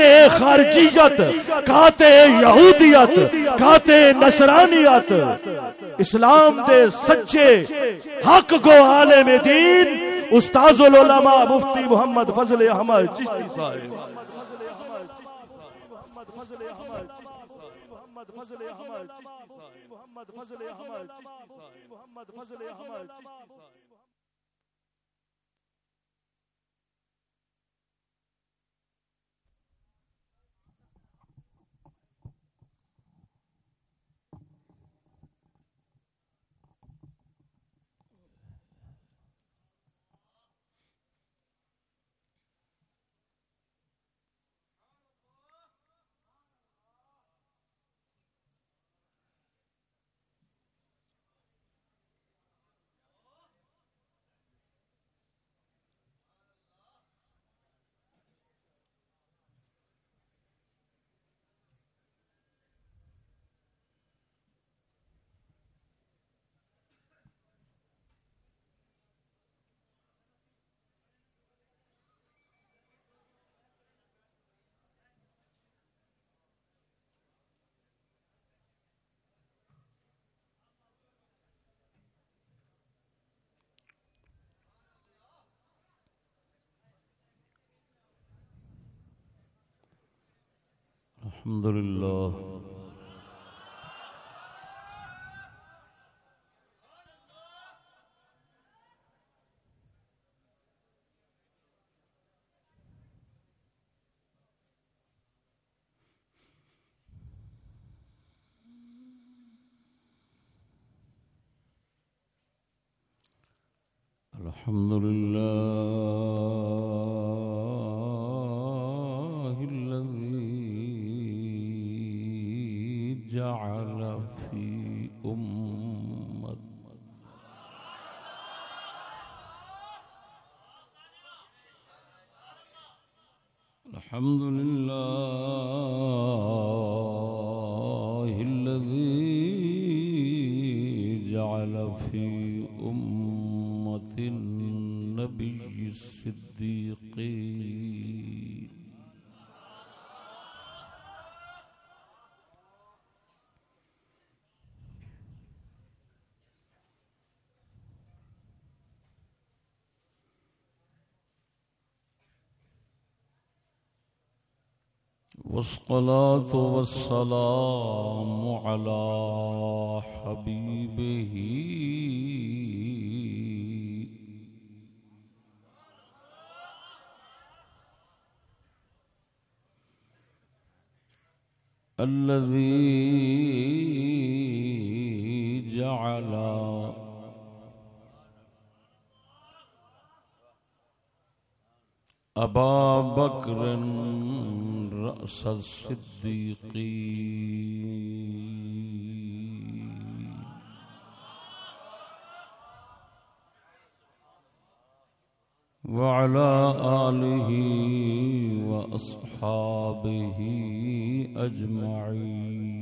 کھاتے خارجیت، کھاتے یہودیت، کھاتے نصرانیت۔ اسلام دے سچے حق گو عالم دین استاذ العلماء مفتی محمد فضل احمد چشتی صاحب۔ محمد فضل احمد چشتی صاحب محمد فضل احمد محمد فضل احمد محمد فضل احمد الحمد لله. الحمد لله. والصلاة والسلام على حبيبه. الذي جعل أبا بكر رأس الصديقين. وعلى آله وأصحابه أجمعين.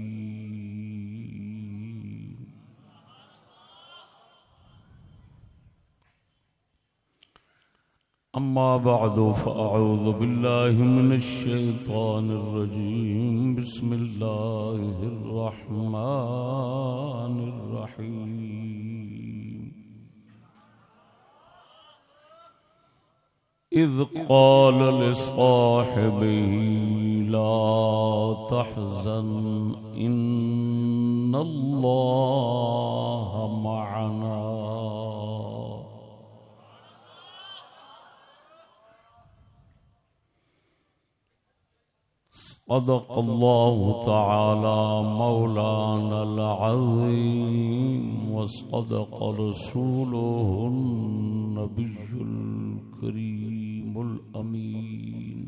أما بعد، فأعوذ بالله من الشيطان الرجيم. بسم الله الرحمن الرحيم. إذ قال لصاحبه، لا تحزن، إن الله معنا. صدق الله تعالى مولانا العظيم وصدق رسوله النبي الكريم الأمين.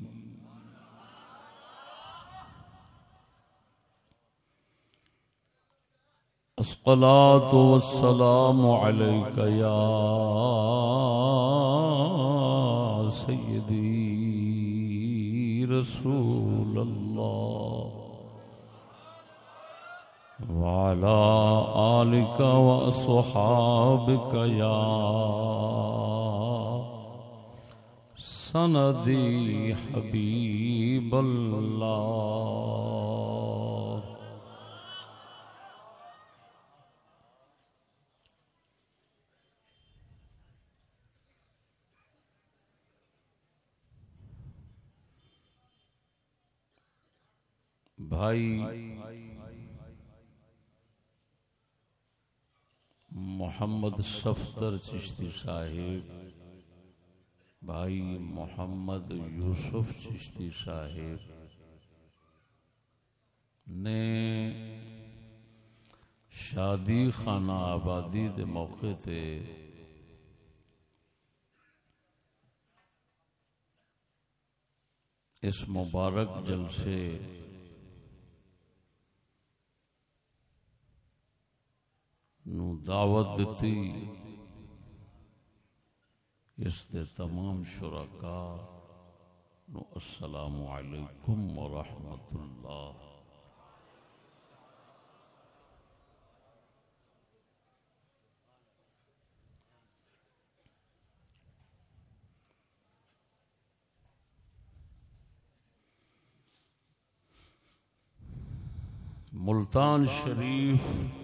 الصلاة والسلام عليك يا سيدي رسول الله وعلى آلك وأصحابك يا سندی حبیب اللہ بھائی محمد صفدر چشتی صاحب، بھائی محمد یوسف چشتی صاحب۔ نے شادی خانہ آبادی دے موقع تے اس مبارک جلسے نو دعوت دیتی اس دے تمام شرکاء نو السلام علیکم ورحمت اللہ۔ ملتان شریف۔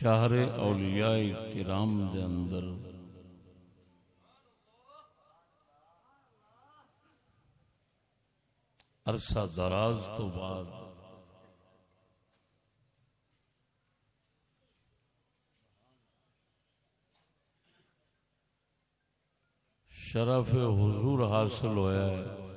شہر اولیاء کرام دے اندر۔ عرصہ دراز تو بعد۔ شرف حضور حاصل ہویا ہے۔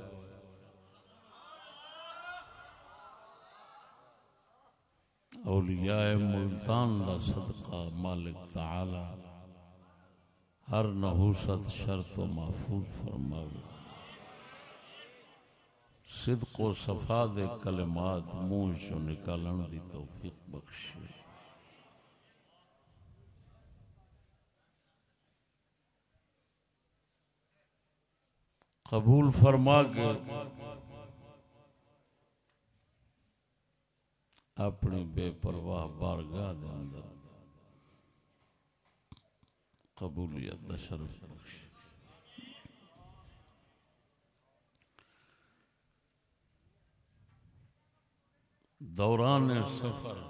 اولیاء ملتان دا صدقہ مالک تعالی ہر نحوست شرط و محفوظ فرماوے۔ صدق و صفا دے کلمات منہ چو نکالن دی توفیق بخشے۔ قبول فرما کے اپنی بے پرواہ بارگاہ دے اندر قبولیت دا شرف بخش۔ دوران سفر۔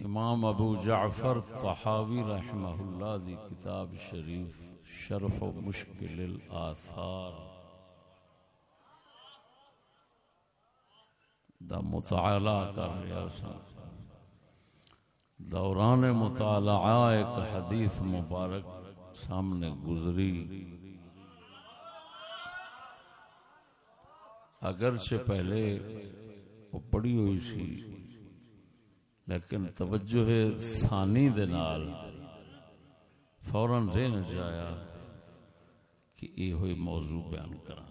امام ابو جعفر طحاوی رحمہ اللہ دی کتاب شریف شرح و مشکل الاثار دا مطالعہ کر رہا سا دوران مطالعہ ایک حدیث مبارک سامنے گزری۔ اگرچہ پہلے وہ پڑی ہوئی سی لیکن توجہ ثانی دے نال فوراً ذہن جایا کہ یہ ہوئی موضوع بیان کرا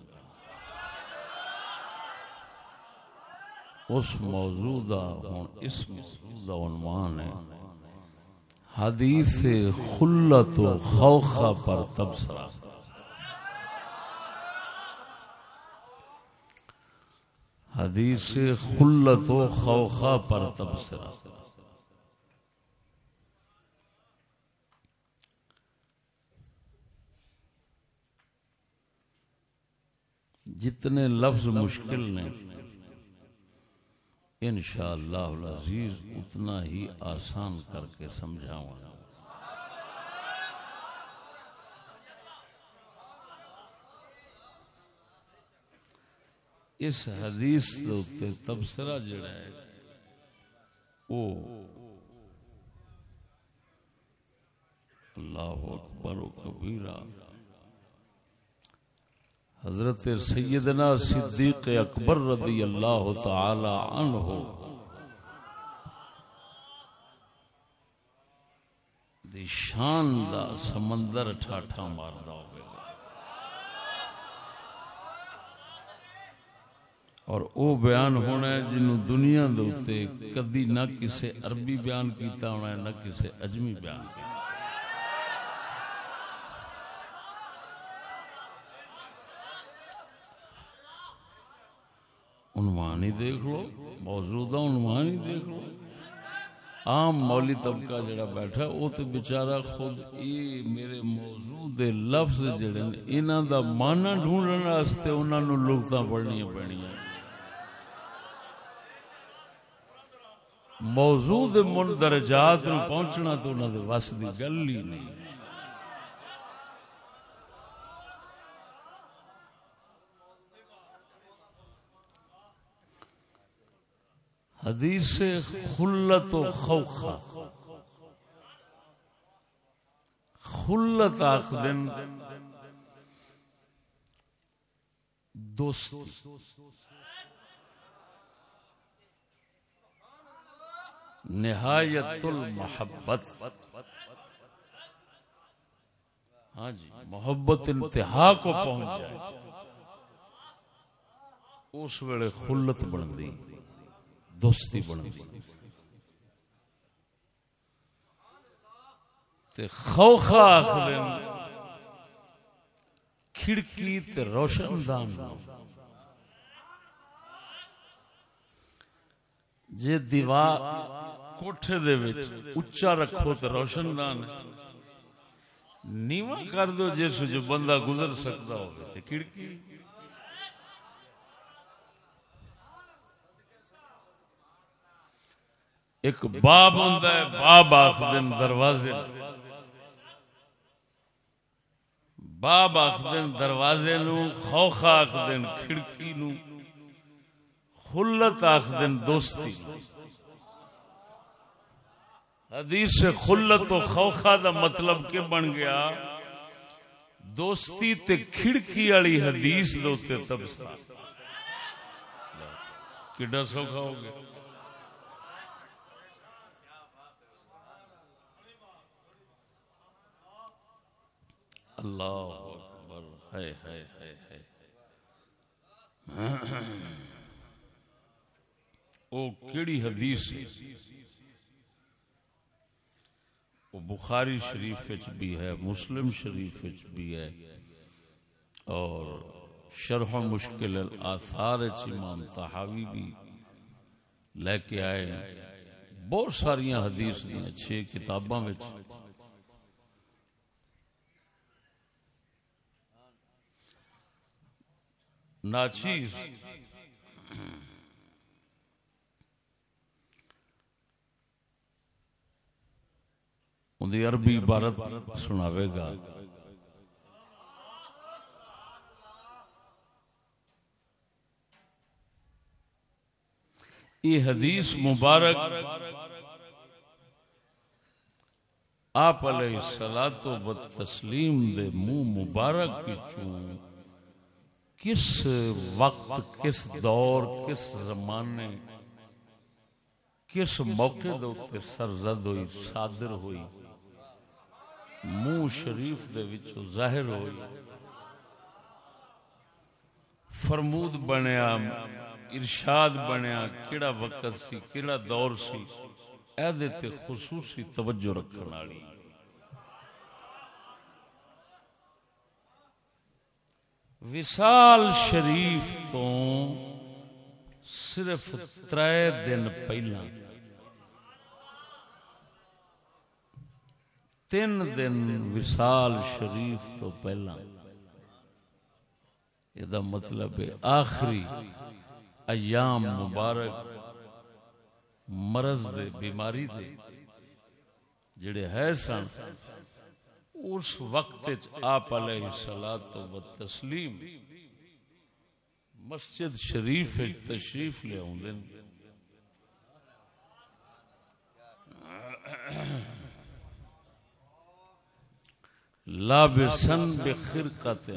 اس موضوع دا اس موضوع دا عنوان ہے۔ حدیث خلت و خوخہ پر تبصرہ۔ حدیث خلت و خوخہ پر تبصرہ۔ جتنے لفظ مشکل نے انشاءاللہ العزیز اتنا ہی آسان کر کے سمجھاؤں اس حدیث تے تبصرہ جڑا ہے او اللہ اکبر و کبیرہ۔ حضرت سیدنا صدیق اکبر رضی اللہ تعالی عنہ۔ دی شان دا سمندر ٹھاٹھا ماردا ہوگا اور او بیان ہونا ہے جنہوں دنیا دوتے کدی نہ کسے عربی بیان کیتا ہونا ہے، نہ کسے اجمی بیان کیتا۔ عنوان ہی دیکھ لو، موجودہ عنوان ہی دیکھ لو۔ عام مولی طبقہ جڑا بیٹھا وہ تو بچارا خود یہ میرے موضوع دے لفظ جڑے انہاں دا مانا ڈھونڈن واسطے انہاں نو لغتاں پڑھنیاں پڑنیاں موضوع دے مندرجات نو پہنچنا تو انہاں دے وس دی گل ہی نہیں۔ حدیث خلت و خوخا خلت آخ دن۔ دوستی۔ نہایت المحبت۔ ہاں جی محبت انتہا کو پہنچ جائے۔ اس ویلے خلت بن دی۔ دوستی بن گئی تے خوخا آخر کھڑکی تے روشن دان جے دیوار کوٹھے دے وچ اچا رکھو تے روشن دان نیواں کر دو جس جو بندہ گزر سکتا ہو تے کھڑکی۔ ایک باب ہوندا ہے، باب آخدن دروازے۔ باب آخدن دروازے نو خوخ آخدن کھڑکی نو، خلت آخدن دوستی۔ حدیث سے خلت و خوخا دا مطلب کے بن گیا، دوستی تے کھڑکی والی حدیث دو تبصرہ۔ کڈا سوکھا ہو گیا۔ اللہ اکبر ہے ہے ہے ہے او کیڑی حدیث ہے؟ وہ بخاری شریف بھی ہے، مسلم شریف بھی ہے۔ اور شرح مشکل آثار امام تحاوی بھی لے کے آئے بہت ساری حدیث دیا چھ کتاباں ناچیز اندی عربی عبارت سناوے گا یہ حدیث مبارک آپ علیہ السلام و تسلیم دے منہ مبارک کی چون کس وقت، کس دور، کس زمانے، کس موقع دے سرزد ہوئی، صادر ہوئی، منہ شریف دے وچوں ظاہر ہوئی، فرمود بنیا، ارشاد بنیا، کیڑا وقت سی، کیڑا دور سی، اے دے تے خصوصی توجہ رکھن والی۔ وسال شریف تو صرف تر دن پہلا۔ تین دن وسال شریف تو پہلا۔ یہ مطلب ہے آخری ایام مبارک مرض دے بیماری دے، جڑے ہے سن۔ اس وقت آپ علیہ السلام و تسلیم مسجد شریف تشریف لے آدھے لابسن بخرقت۔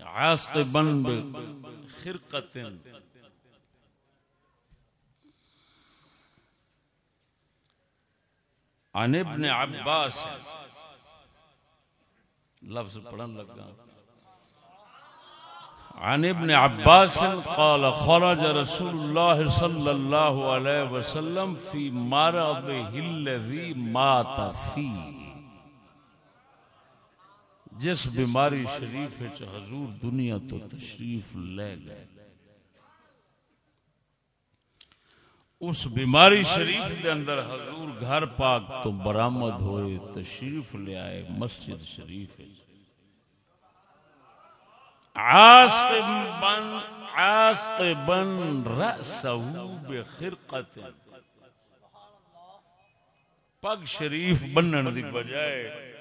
عاصقبا بخرقت۔ عن ابن عباس. لفظ پڑھن لگا. عن ابن عباس قال خرج رسول الله صلى الله عليه وسلم في مرضه الذي مات فيه جس بیماری شریف حضور دنیا تو تشریف لے گئے. اس بیماری شریف دے اندر حضور گھر پاک تو برآمد ہوئے، تشریف لے آئے، مسجد شریف وچ عاصبن عاصبن بخرقت۔ پگ شریف بنن دی بجائے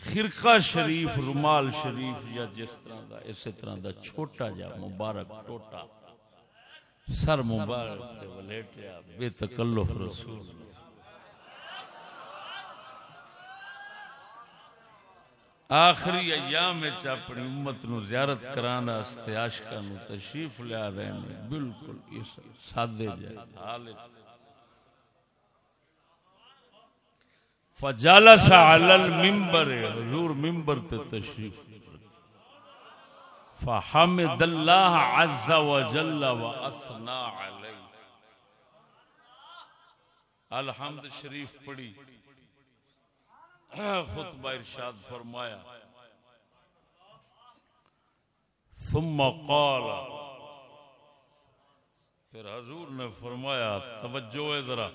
خرقہ شریف، رومال شریف یا جس طرح دا، اسی طرح دا چھوٹا جا مبارک ٹوٹا۔ سر مبارک تے ولیٹیا، بے تکلف رسول آخری ایام وچ اپنی امت نو زیارت کرانا واسطے عاشقاں نو تشریف لیا رہے ہیں بالکل اس سادے جائے۔ حال فجالس علی المنبر، حضور منبر تے تشریف۔ فحمد اللہ عز وجل واثنى علی الحمد شریف پڑھی۔ خطبہ ارشاد فرمایا۔ ثم قال۔ پھر حضور نے فرمایا، توجہ ہے ذرا۔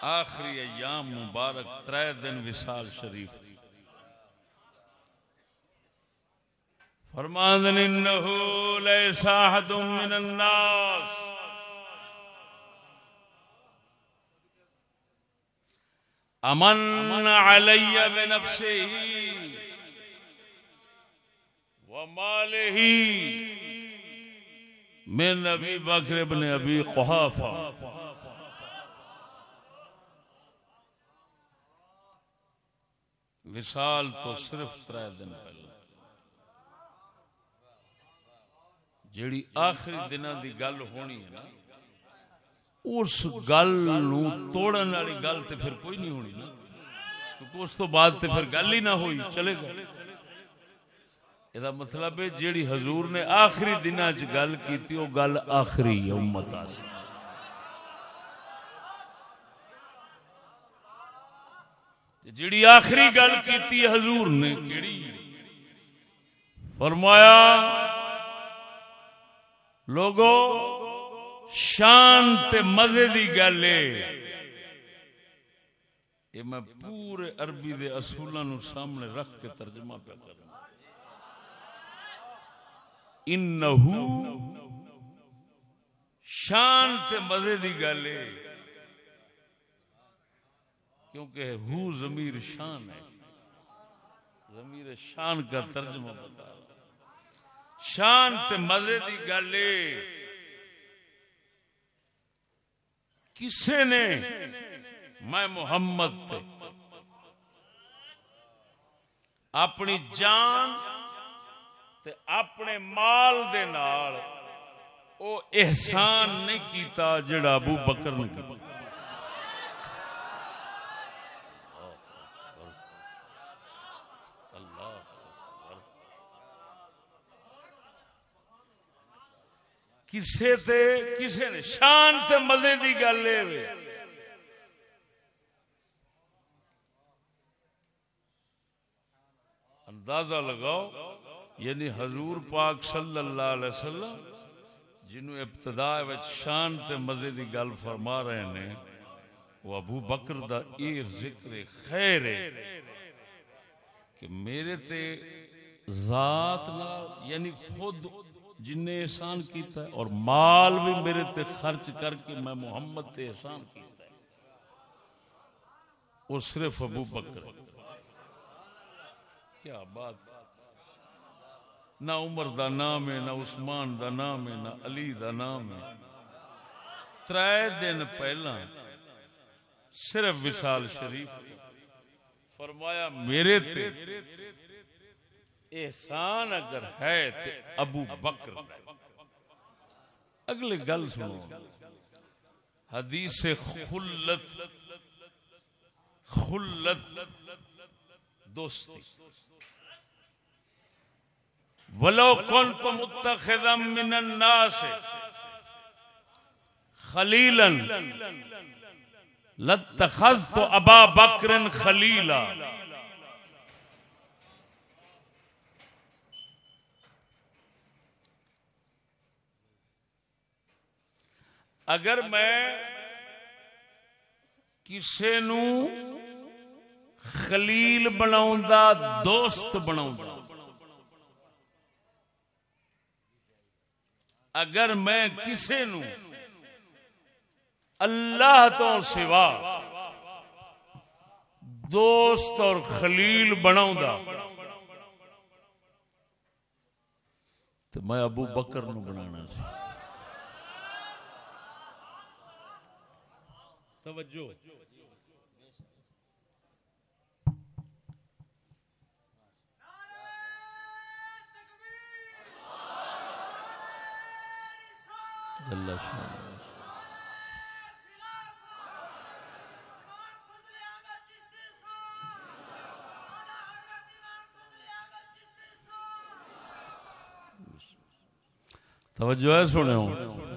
آخری ایام مبارک، ترے دن وصال شریف۔ تھی فرماندن انہو لیسا حد من الناس. امن علی بنفسه وماله من ابی بکر ابن ابی قحافہ. وصال تو صرف ترے دن پہلے. جیڑی آخری دنوں دی گل ہونی ہے نا اس گل نو توڑن والی گل تے پھر کوئی نہیں ہونی نا کیونکہ اس تو بعد تے پھر گل ہی نہ ہوئی چلے گا۔ مطلب ہے جیڑی حضور نے آخری دن چ گل کی وہ گل آخری جیڑی آخری گل کی حضور نے کیڑی؟ فرمایا لوگوں شان تے مزے دی گل یہ میں پورے عربی دے اصولوں نو سامنے رکھ کے ترجمہ پہ کرنا انہو شان تے مزے دی گل کیونکہ ہو ضمیر شان ہے۔ ضمیر شان کا ترجمہ بتا شان تے مزے دی گل کسے نے میں محمد تے اپنی جان تے اپنے مال دے نال او احسان نہیں کیتا جڑا ابو بکر نے کیتا۔ کسے تے، کسے نے شان تے مزے دی گل لے اندازہ لگاؤ یعنی حضور پاک صلی اللہ علیہ وسلم، جنہوں ابتدا شان تے مزے دی گل فرما رہے نے، وہ ابو بکر دا ایر ذکر خیر ہے کہ میرے تے ذات نال یعنی خود جن نے احسان کیتا ہے اور مال بھی میرے تے خرچ کر کے میں محمد تے احسان کیتا ہے۔ وہ صرف ابو بکر۔ کیا بات۔ نہ عمر دا نام ہے، نہ عثمان دا نام ہے، نہ علی دا نام ہے۔ ترائے دن پہلا صرف وشال شریف۔ فرمایا، میرے تے احسان اگر ہے تو ابو بکر اگلے گل سنو۔ حدیث خلت خلت دوستی۔ ولو كنت متخذا من الناس خليلا لتخذت ابا بکر خلیلا۔ اگر میں کسے نو خلیل بناؤں دا دوست بناؤں دا اگر میں کسے نو اللہ تو سوا دوست اور خلیل بناؤں دا تو میں ابو بکر نو بنانا سی توجہ۔ جل شانہ توجہ ہے سنے ہوں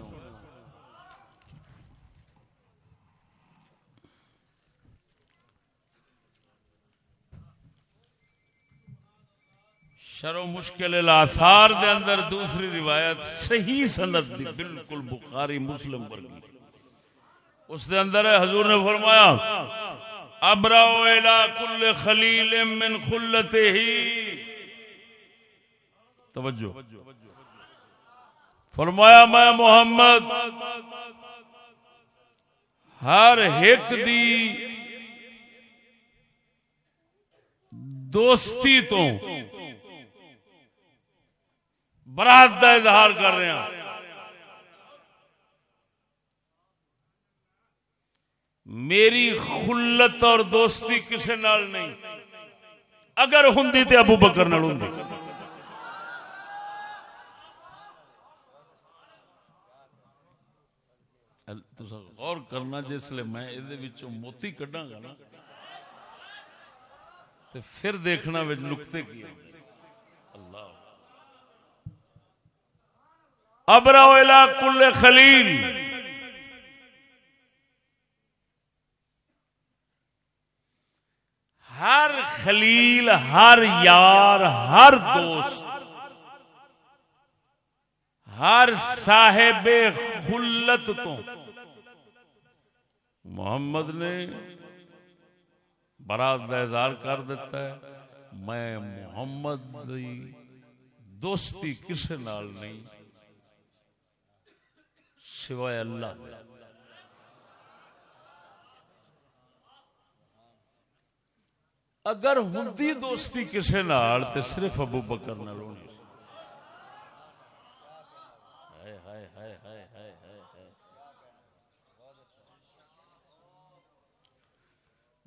شر و مشکل الاثار دے اندر دوسری روایت صحیح سند دی، بالکل بخاری مسلم ورگی۔ اس دے اندر حضور نے فرمایا ابراؤ الى کل خلیل من خلتے ہی توجہ۔ فرمایا، میں محمد، ہر ایک دی دوستی تو برات کا اظہار کر رہے ہیں۔ میری خلت اور دوستی کسی نال نہیں۔ اگر ہوں تو ابو بکر نال ہوں غور کرنا جس لیے میں یہ موتی کڈا گا نا تو پھر دیکھنا نقطے کی اللہ ابرا کل خلیل ہر خلیل، ہر یار، ہر دوست، ہر صاحب خلت تو۔ محمد نے برات کا اظہار کر دیتا ہے۔ میں محمد دی دوستی کسے نال نہیں۔ سوائے اللہ۔ اگر ہوں دوستی کسے نال تے صرف ابو بکر نال ہونی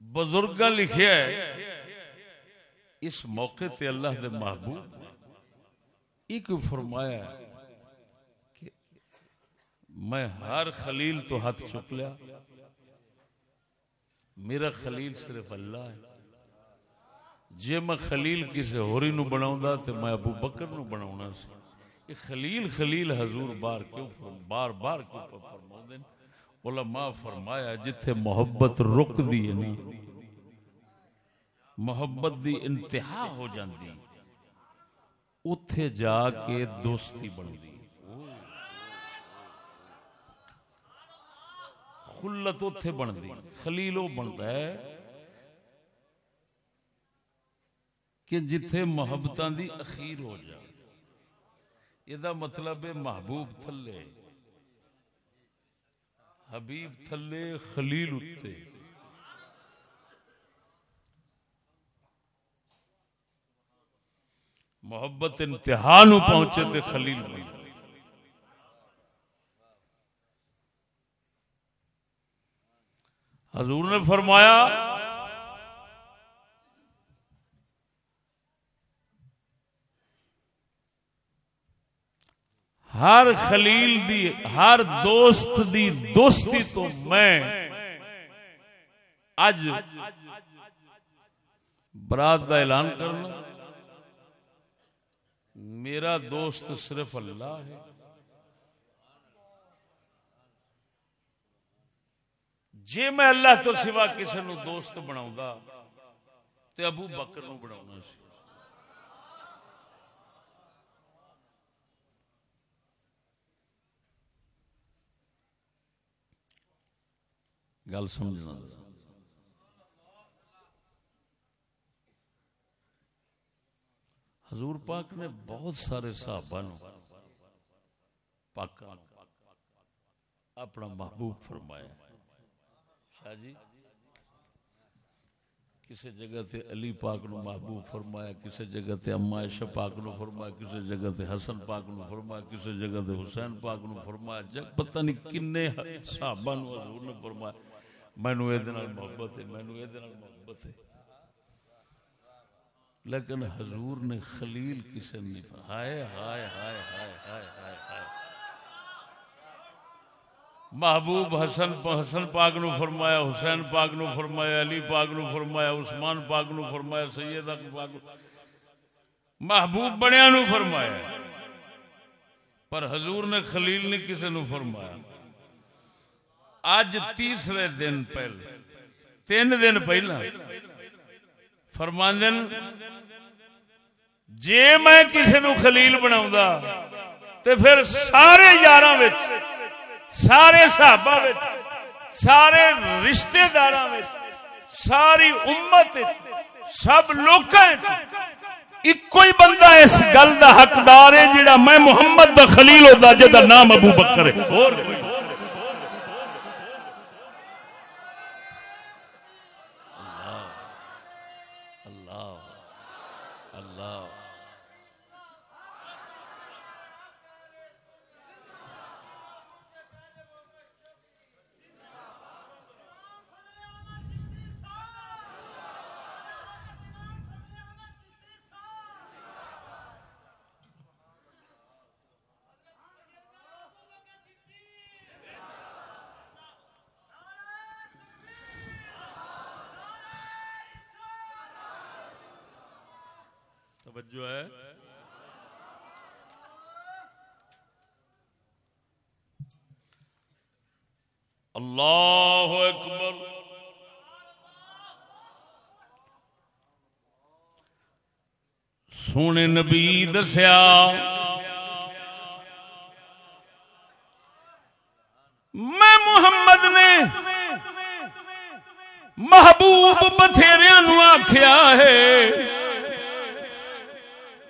بزرگ لکھیا ہے، اس موقع تے اللہ دے محبوب ایک فرمایا کہ میں ہر خلیل تو ہاتھ چک لیا۔ میرا خلیل صرف اللہ ہے۔ جے میں خلیل کسی ہوری نو بناؤں دا تے میں ابو بکر نو بناؤنا سی۔ یہ خلیل خلیل حضور بار کیوں بار بار کیوں فرما دیں علماء فرمایا جتھے محبت رک دی نہیں، محبت دی انتہا ہو جاندی۔ اتے جا کے دوستی بن دی خلت اتے بن دی خلیلو بنتا ہے کہ جتھے محبتاں دی اخیر ہو جائے۔ یہ مطلب ہے محبوب تھلے۔ حبیب تھلے، خلیل اتے محبت انتہا نو پہنچے تے خلیل ملی حضور نے فرمایا، ہر خلیل دی، ہر دوست دی دوستی تو میں اج برات کا اعلان کرنا۔ میرا دوست صرف اللہ ہے۔ جی میں اللہ تو سوا کسی نو دوست بنا تے ابو بکر نو بنا سی۔ گل سمجھنا۔ حضور پاک نے بہت سارے صحابہ نو پاک اپنا محبوب فرمایا۔ جی؟ کسی جگہ تے علی پاک نو محبوب فرمایا کسی جگہ تے اما عائشہ پاک نو فرمایا کسی جگہ تے حسن پاک نو فرمایا کسی جگہ تے حسین پاک نو فرمایا، جگ پتہ نہیں کنے صحابہ نو حضور نے فرمایا مینو یہ محبت ہے مینو یہ محبت ہے۔ لیکن حضور نے خلیل کسی نہیں ہائے ہائے ہائے ہائے ہائے ہائے ہائے۔ محبوب حسن حسن پاک نو فرمایا، حسین پاک نو فرمایا، علی پاک نو فرمایا، عثمان پاک نو فرمایا، سید پاک محبوب بنیا نو فرمایا۔ پر حضور نے خلیل نے کسی نو فرمایا۔ اج تیسرے دن پہلے تین دن پہلا فرماندن، جے میں کسی نو خلیل بنا تے پھر سارے یار سارے صحابہ سارے رشتے دار ساری امت سب لوگ ایک ہی بندہ اس گل کا حقدار ہے جڑا میں محمد دا خلیل ہوتا جا نام ابو بکر ہے۔ سونے نبی دسیا۔ میں محمد نے محبوب بتھیریا نو آخیا ہے۔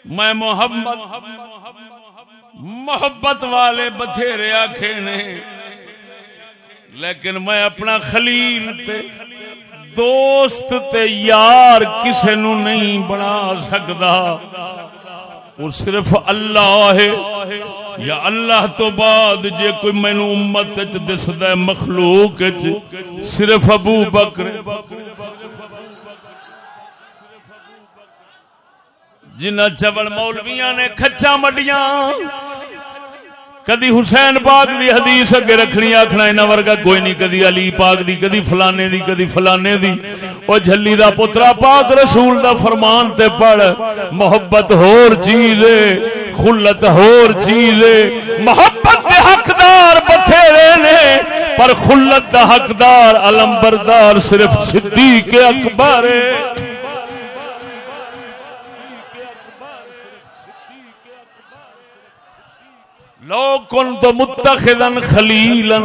میں محمد محبت والے بتھیرے آخے نے۔ لیکن میں اپنا خلیل تے دوست تے یار کسے نو نہیں بنا سکتا وہ صرف اللہ ہے یا اللہ تو بعد جے کوئی مینو امت دسد مخلوق صرف ابو بکر۔ جنہ چبل مولویا نے کچا مڈیاں کدی حسین پاک دی حدیث اگے رکھنی آخنا انہاں ورگا کوئی نہیں، کدی علی پاک دی، کدی فلانے دی، کدی فلانے دی۔ او جھلی دا پترا پاک رسول دا فرمان تے پڑھ، محبت ہور چیز ہے، خلت ہور چیز ہے۔ محبت دے حقدار بتھیرے نے، پر خلت دا حقدار، علمبردار صرف صدیق اکبر ہے۔ لو کن تو متخذن خلیلا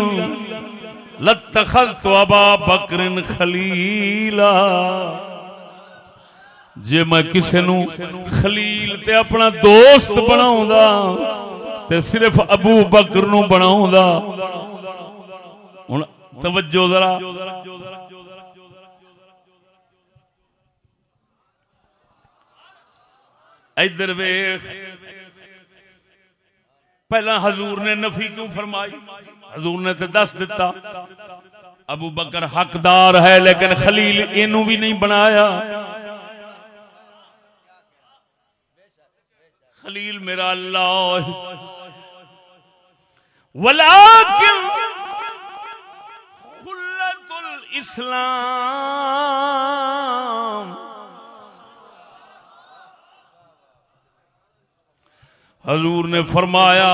لتخذت ابا بکر خلیلا جے میں کسے نو خلیل تے اپنا دوست بناؤں دا تے صرف ابو بکر نو بناؤں دا توجہ ذرا۔ ادھر ویخ پہلا حضور نے نفی کیوں فرمائی؟ حضور نے تو دس دیتا ابو بکر حقدار ہے لیکن خلیل اینو بھی نہیں بنایا۔ خلیل میرا اللہ۔ ولیکن خلت الاسلام۔ حضور نے فرمایا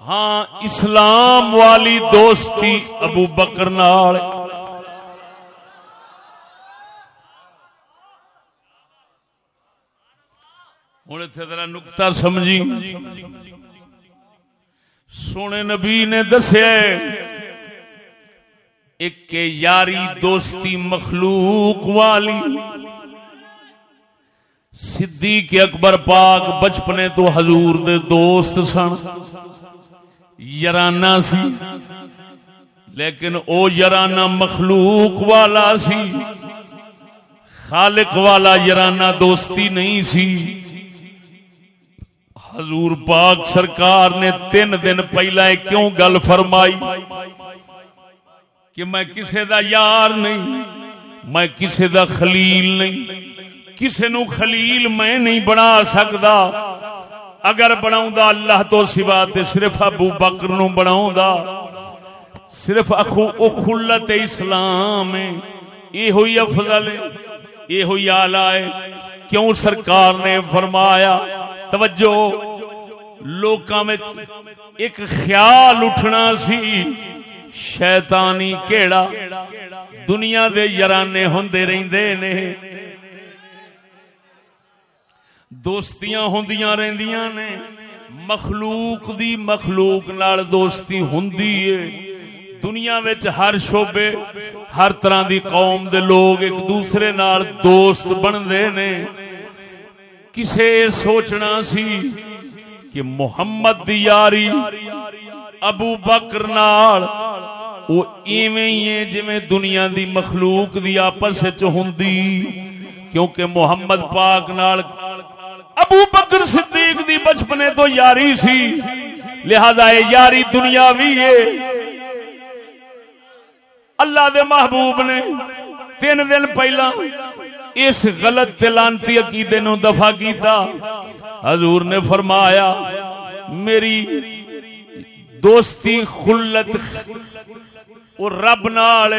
ہاں اسلام والی دوستی ابو بکر نال۔ ہوں اتنے ذرا نکتا سمجھی۔ سونے نبی نے دسیا ایک یاری دوستی مخلوق والی۔ صدیق اکبر پاک بچپنے تو حضور دے دوست سن. یارانہ سی. لیکن او یارانہ مخلوق والا سی. خالق والا یارانہ دوستی نہیں سی. حضور پاک سرکار نے تین دن پہلا کیوں گل فرمائی؟ کہ میں کسے دا یار نہیں، میں کسے دا خلیل نہیں۔ کسے نو خلیل میں نہیں بنا سکتا اگر بنا اللہ تو سوا تے صرف ابو بکر نو بنا صرف اخو اخلت اسلام یہ ہوئی افضل ہے۔ یہ ہوئی آلہ ہے۔ کیوں سرکار نے فرمایا؟ توجہ۔ لوکاں میں ایک خیال اٹھنا سی۔ شیطانی کیڑا؟ دنیا دے یارانے ہوندے رہندے نے۔ دوستیاں ہوندیاں رہندیاں نے۔ مخلوق دی مخلوق نال دوستی ہوندی ہے۔ دنیا وچ ہر شعبے، ہر طرح دی قوم دے لوگ ایک دوسرے نال دوست بندے نے۔ کسے سوچنا سی کہ محمد دی یاری ابو بکر نال وہ ایویں ہی ہے جویں دنیا دی مخلوق دی آپس وچ ہوندی۔ کیونکہ محمد پاک نال ابو بکر صدیق دی بچپنے تو یاری سی، لہذا اے یاری دنیاوی ہے۔ اللہ دے محبوب نے تین دن پہلا اس غلط تلانتی عقیدے نو دفاع کیتا۔ حضور نے فرمایا، میری دوستی خلت وہ رب نال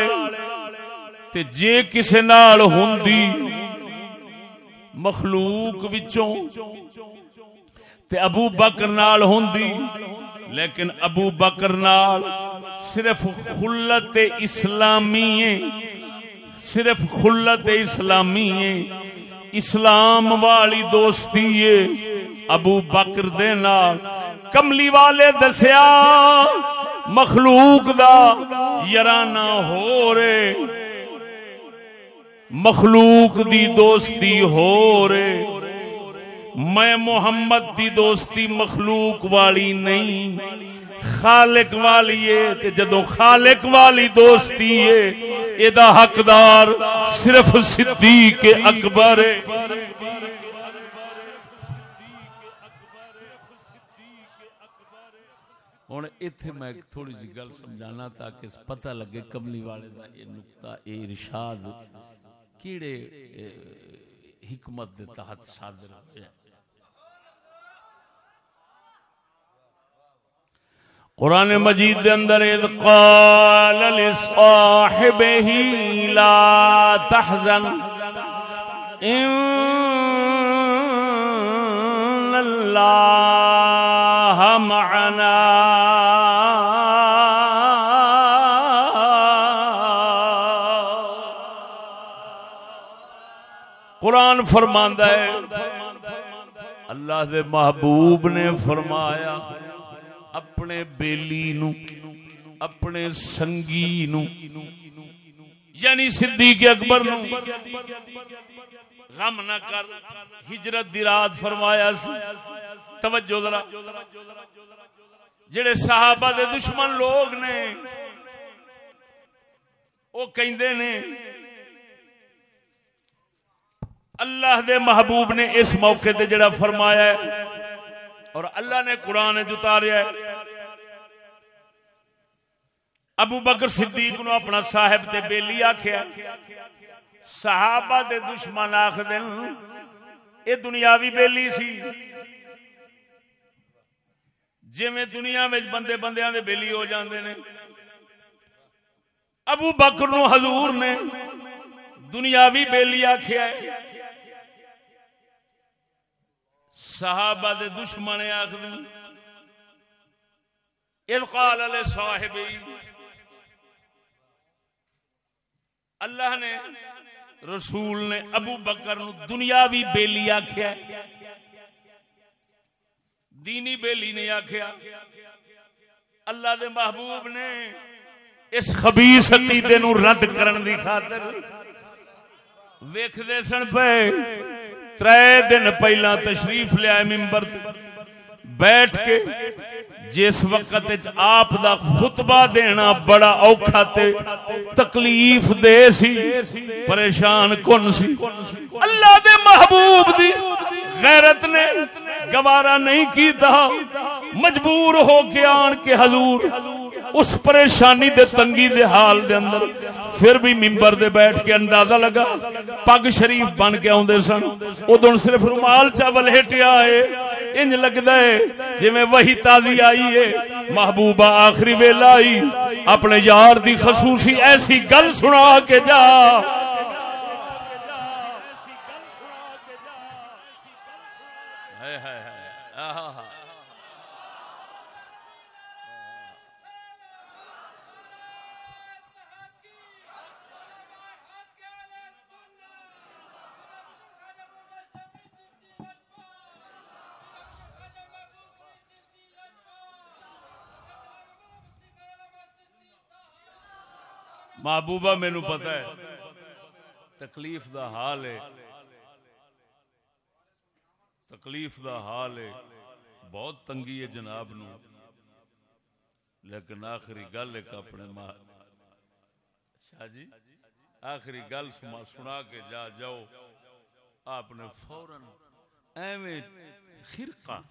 تے جے کسے نال ہوندی مخلوق وچوں تے ابو بکر نال ہوندی، لیکن ابو بکر نال صرف خلت اسلامی ہے صرف خلت اسلامی ہے اسلام والی دوستی ہے۔ ابو بکر دے نال کملی والے دسیا، مخلوق دا یارانہ ہو رے مخلوق دی دوستی ہو رے میں محمد دی دوستی مخلوق والی نہیں۔ خالق والی ہے تے جدو خالق والی دوستی ہے اے حقدار صرف صدیق اکبر ہے۔ ہوں اتے میں تھوڑی جی گل سمجھانا تاکہ پتہ لگے کملی والے دا یہ نقطہ اے ارشاد کیڑے حکمت دے تحت صادر ہوئے قرآن مجید دے اندر اذ قال لصاحبه لا تحزن، ان اللہ معنا۔ قرآن فرماندا ہے۔ اللہ دے محبوب نے فرمایا، اپنے بیلی نو، اپنے سنگی نو یعنی صدیق اکبر نو۔ غم نہ کر، ہجرت دی رات فرمایا سی۔ توجہ ذرا۔ جڑے صحابہ دے دشمن لوگ نے، وہ کہندے نے اللہ دے محبوب نے اس موقع تے جڑا فرمایا ہے، اور اللہ نے قرآن اتاریا ہے۔ ابو بکر صدیق نو اپنا صاحب تے بیلی آخیا صحابہ دے دشمن آخ دن اے دنیاوی بیلی سی۔ جی میں دنیا میں بندے بندیاں دے بیلی ہو جاندے نے۔ ابو بکر نو حضور نے دنیاوی بیلی آخیا ہے۔ صحابہ دے دشمن آخ اذ قال لصاحبی، اللہ نے رسول نے ابو بکر نو دنیاوی بیلی آخیا دینی بیلی نے آخیا اللہ دے محبوب نے اس خبیث عقیدے نو رد کرن دی خاطر ویکھدے سن پے ترے دن پہلا تشریف لیا ممبر بیٹھ کے جس وقت آپ دا خطبہ دینا بڑا اوکھا تے تکلیف دے سی، پریشان کن سی۔ اللہ دے محبوب دی غیرت نے گوارا نہیں کیتا، مجبور ہو کے آن کے حضور، اس پریشانی دے تنگی دے حال دے اندر، پھر بھی ممبر دے بیٹھ کے اندازہ لگا، پگ شریف بن کے آدھے سن۔ ادو صرف رومال چاول ہٹیا ہے، انج لگتا ہے جی میں وہی تازی آئی ہے۔ محبوبہ آخری ویلا آئی۔ اپنے یار دی خصوصی ایسی گل سنا کے جا۔ محبوبہ مینو پتا ہے۔ تکلیف دا حال ہے۔ تکلیف دا حال ہے۔ بہت تنگی ہے جناب نو۔ لیکن آخری گل ایک اپنے ماں شاہ جی آخری گل سنا کے جا جاؤ۔ آپ نے فوراً ایویں خرقہ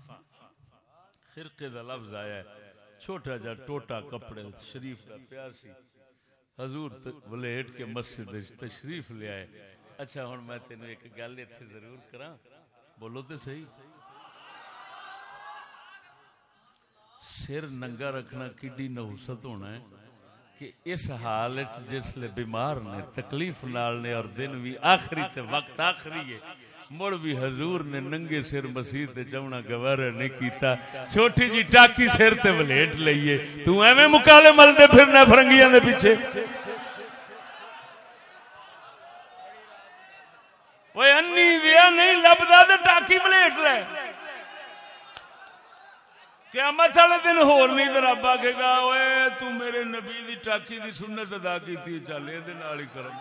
خرقے دا لفظ آیا ہے۔ چھوٹا جا ٹوٹا کپڑے شریف کا پیاسی حضور ولیٹ کے مسجد تشریف لے آئے۔ اچھا ہوں میں تین ایک گل اتنے ضرور کرا بولو تو صحیح۔ سر ننگا رکھنا کڈی نحوست ہونا ہے کہ اس حال جس لیے بیمار نے تکلیف نال نے اور دن بھی آخری تے وقت آخری ہے۔ مڑ بھی حضور نے ننگے سر مسیح تے جمنا گوارا نہیں کیتا۔ چھوٹی جی ٹاکی سر تے ولیٹ لئیے۔ تو ایویں مکالے مل پھرنا فرنگیاں دے پیچھے۔ وہ انی ویا نہیں لبدا تے ٹاکی ولیٹ لے۔ قیامت والے دن ہور نہیں تے رب آکھے گا، اوئے تو میرے نبی دی ٹاکی دی سنت ادا کیتی چل اے دے نال ہی کرم۔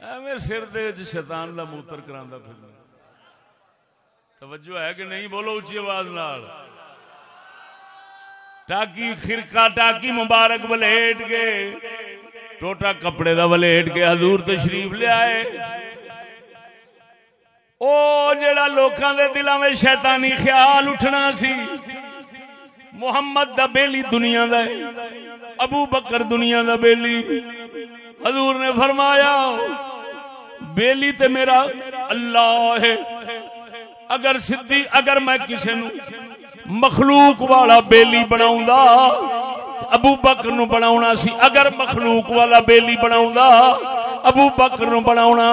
میرے سر دے شیطان دا موتر کراندا پھر توجہ ہے کہ نہیں؟ بولو اچھی آواز نال۔ ٹاکی خرقہ، ٹاکی مبارک ولیٹ کے۔ ٹوٹا کپڑے دا ولیٹ کے حضور تشریف لے آئے۔ او جڑا لوکاں دے دلاں میں شیطانی خیال اٹھنا سی۔ محمد دا بیلی دنیا دا ہے۔ ابو بکر دنیا دا بیلی۔ حضور نے فرمایا بیلی تے میرا اللہ ہے۔ اگر سدھی، اگر میں کسی نو مخلوق والا بیلی بناؤں ابو بکر نو بناونا سی۔ اگر مخلوق والا بیلی بناؤں ابو بکر نو بناونا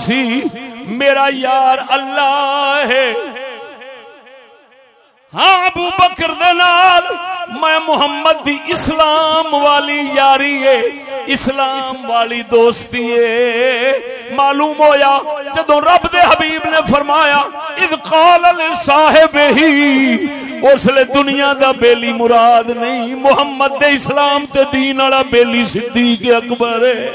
سی۔ میرا یار اللہ ہے۔ ہاں ابو بکر دے میں محمد دی اسلام والی یاری ہے اسلام والی دوستی ہے معلوم ہویا جدو رب دے حبیب نے فرمایا، اذ قال لصاحب ہی اس لیے دنیا دا بیلی مراد نہیں، محمد دے اسلام تے دین والا بیلی صدیق اکبر ہے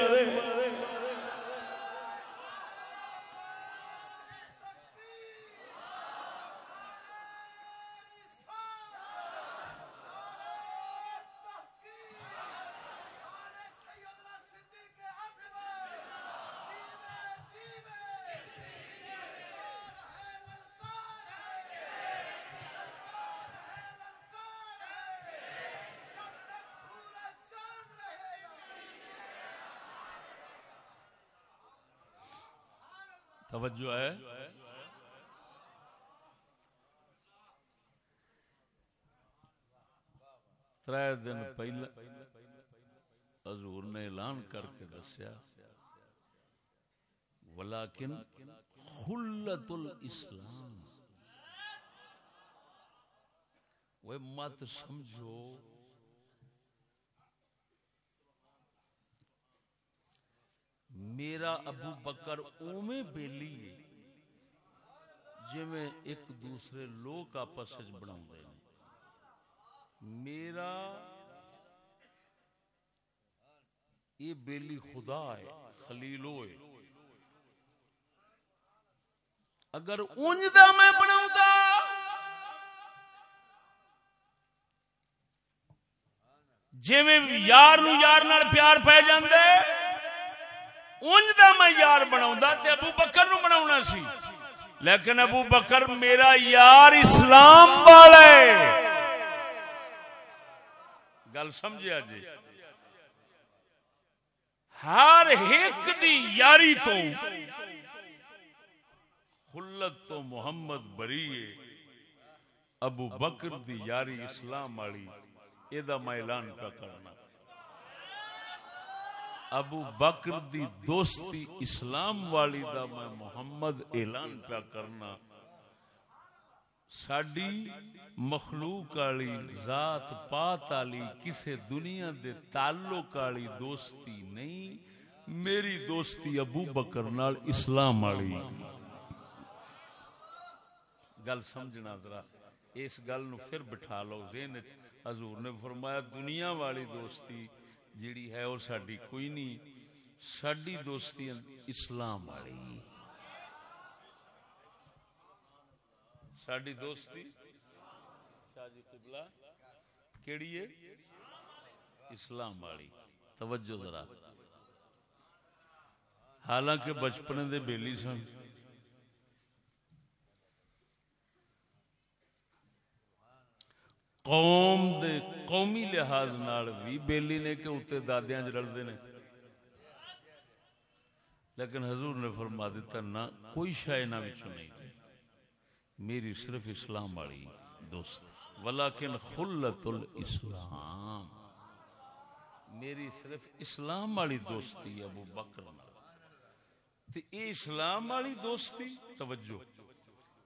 توجہ ہے۔ تر دن پہلا حضور نے اعلان کر کے دسیا، ولیکن خلت الاسلام۔ وہ مت سمجھو۔ میرا ابو بکر اوے بیلی ہے۔ جی میں ایک دوسرے لوگ آپس بنا میرا یہ بیلی خدا ہے خلیلو ہے اگر اونج دا میں بناؤں جی میں یار نو یار نال پیار پہ جاندے اونج دا میں یار بناؤں دا تے ابو بکر نو بناؤنا سی۔ لیکن ابو بکر میرا یار اسلام والا ہے۔ گل سمجھا جی ہر ایک دی یاری تو خلت تو محمد بری ابو بکر دی یاری اسلام والی یہ میں اعلان پہ کرنا۔ ابو بکر دی دوستی اسلام والی دا میں محمد اعلان پہ کرنا۔ ساڈی مخلوق والی ذات پات والی کسے دنیا دے تعلق والی دوستی نہیں، میری دوستی ابو بکر نال اسلام والی۔ گل سمجھنا ذرا، اس گل نو پھر بٹھا لو ذہن حضور نے فرمایا، دنیا والی دوستی جیڑی ہے وہ ساڈی کوئی نہیں، ساڈی دوستی اسلام والی۔ ساڈی دوستی؟ شاہ جی قبلہ۔ کیڑی ہے؟ اسلام والی۔ توجہ ذرا۔ حالانکہ بچپنے دے بیلی سن۔ قوم دے قومی لحاظ نال بھی بیلی نے کہ اتنے دادیاں رلتے نے۔ لیکن حضور نے فرما دیتا نہ کوئی شاید نہ نہیں میری صرف اسلام والی دوست ولیکن خلت الاسلام۔ میری صرف اسلام والی دوستی ابو بکر تے اے اسلام والی دوستی توجہ۔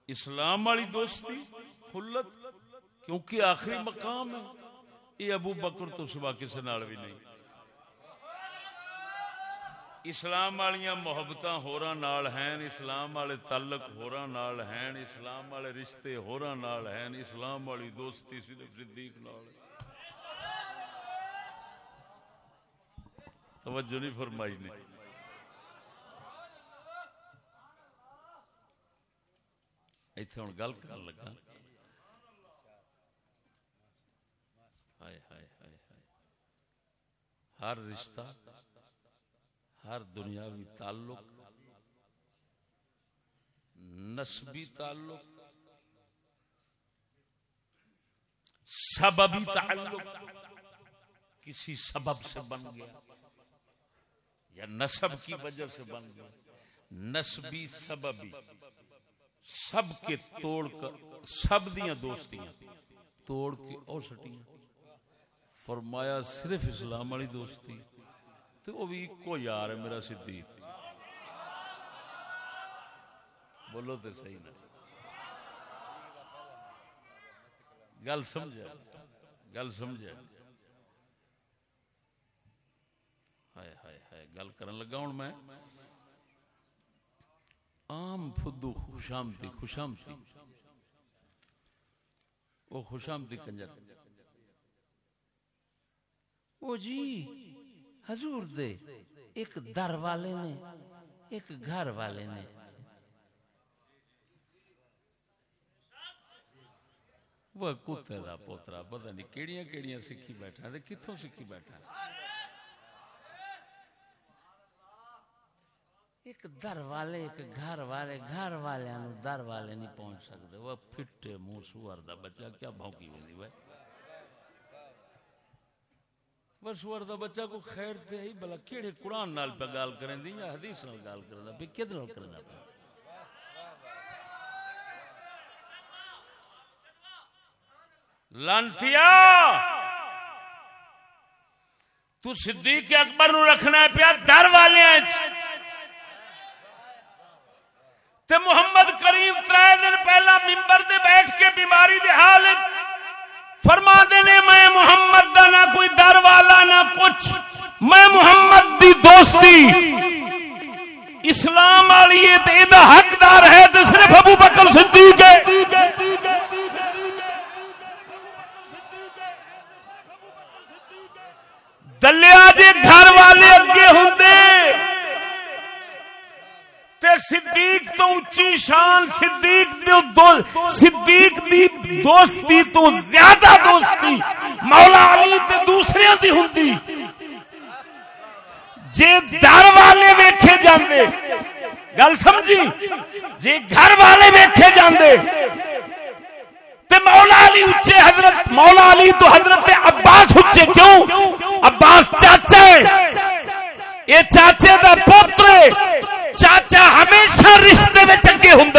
اسلام والی دوستی خلت کیونکہ آخری مقام ہے۔ یہ ابو بکر تو سوا کسی نال بھی نہیں۔ اسلام والی محبت ہورا نال ہیں، اسلام والے تعلق ہورا نال ہیں، اسلام والے رشتے ہورا نال ہیں، اسلام والی دوستی صرف صدیق نال توجہ نہیں فرمائی نے۔ ایتھے ہوں گل کر لگا۔ ہر رشتہ، ہر دنیاوی تعلق، نسبی تعلق، سببی تعلق کسی سبب سے بن گیا یا نسب کی وجہ سے بن گیا۔ نسبی سببی، سب کے توڑ کر، سب دیا دوستیاں توڑ کے اور سٹیاں۔ فرمایا صرف اسلام والی دوستی۔ تو وہ بھی کو یار ہے میرا صدیق۔ بولو تو صحیح نہ گل سمجھا؟ گل سمجھا۔ ہائے ہائے ہائے، گل کرن لگا ہوں میں۔ عام فدو خوشامتی خوشامتی۔ وہ خوشامتی کنجر۔ وہ جی حضور دے، ایک در والے نے، ایک گھر والے نے۔ وہ کتے دا پوترا، پتہ نہیں کیڑیاں کیڑیاں سکھی بیٹھا ہے کتوں سکھی بیٹھا ایک در والے، ایک گھر والے گھر والے در والے نہیں پہنچ سکتے۔ وہ پھٹے منہ سور دا بچہ، کیا بھونکی ہوئی وہ سور دا بچہ کو خیر تے ہی بلا کیڑے قرآن نال پہ گال کریں دی یا حدیث نال گال کریں دا پہ کد نال کریں دا لانتیا! تو صدیق اکبر نو رکھنا ہے پیا در والے ہیں تے محمد کریم ترائے دن پہلا ممبر دے بیٹھ کے بیماری دے حالت حال کوئی در والا، نہ کچھ۔ میں محمد دی دوستی۔ اسلام والی حقدار ہے تو صرف ابو بکر صدیق ہے۔ دلیا جی گھر والے اگے ہوں تے صدیق تو اچھی شان، صدیق دو صدیق دی دوستی تو زیادہ دوستی۔ مولا علی تے دوسرے دی ہوندی جے در والے ویکھے جاندے۔ گل سمجھی؟ جے گھر والے ویکھے جاندے۔ تے مولا علی اچھے حضرت مولا علی تو حضرت عباس اچھے کیوں؟ عباس چاچا ہے۔ یہ چاچے دا پوتر چاچا ہمیشہ رشتے میں چنگے ہوں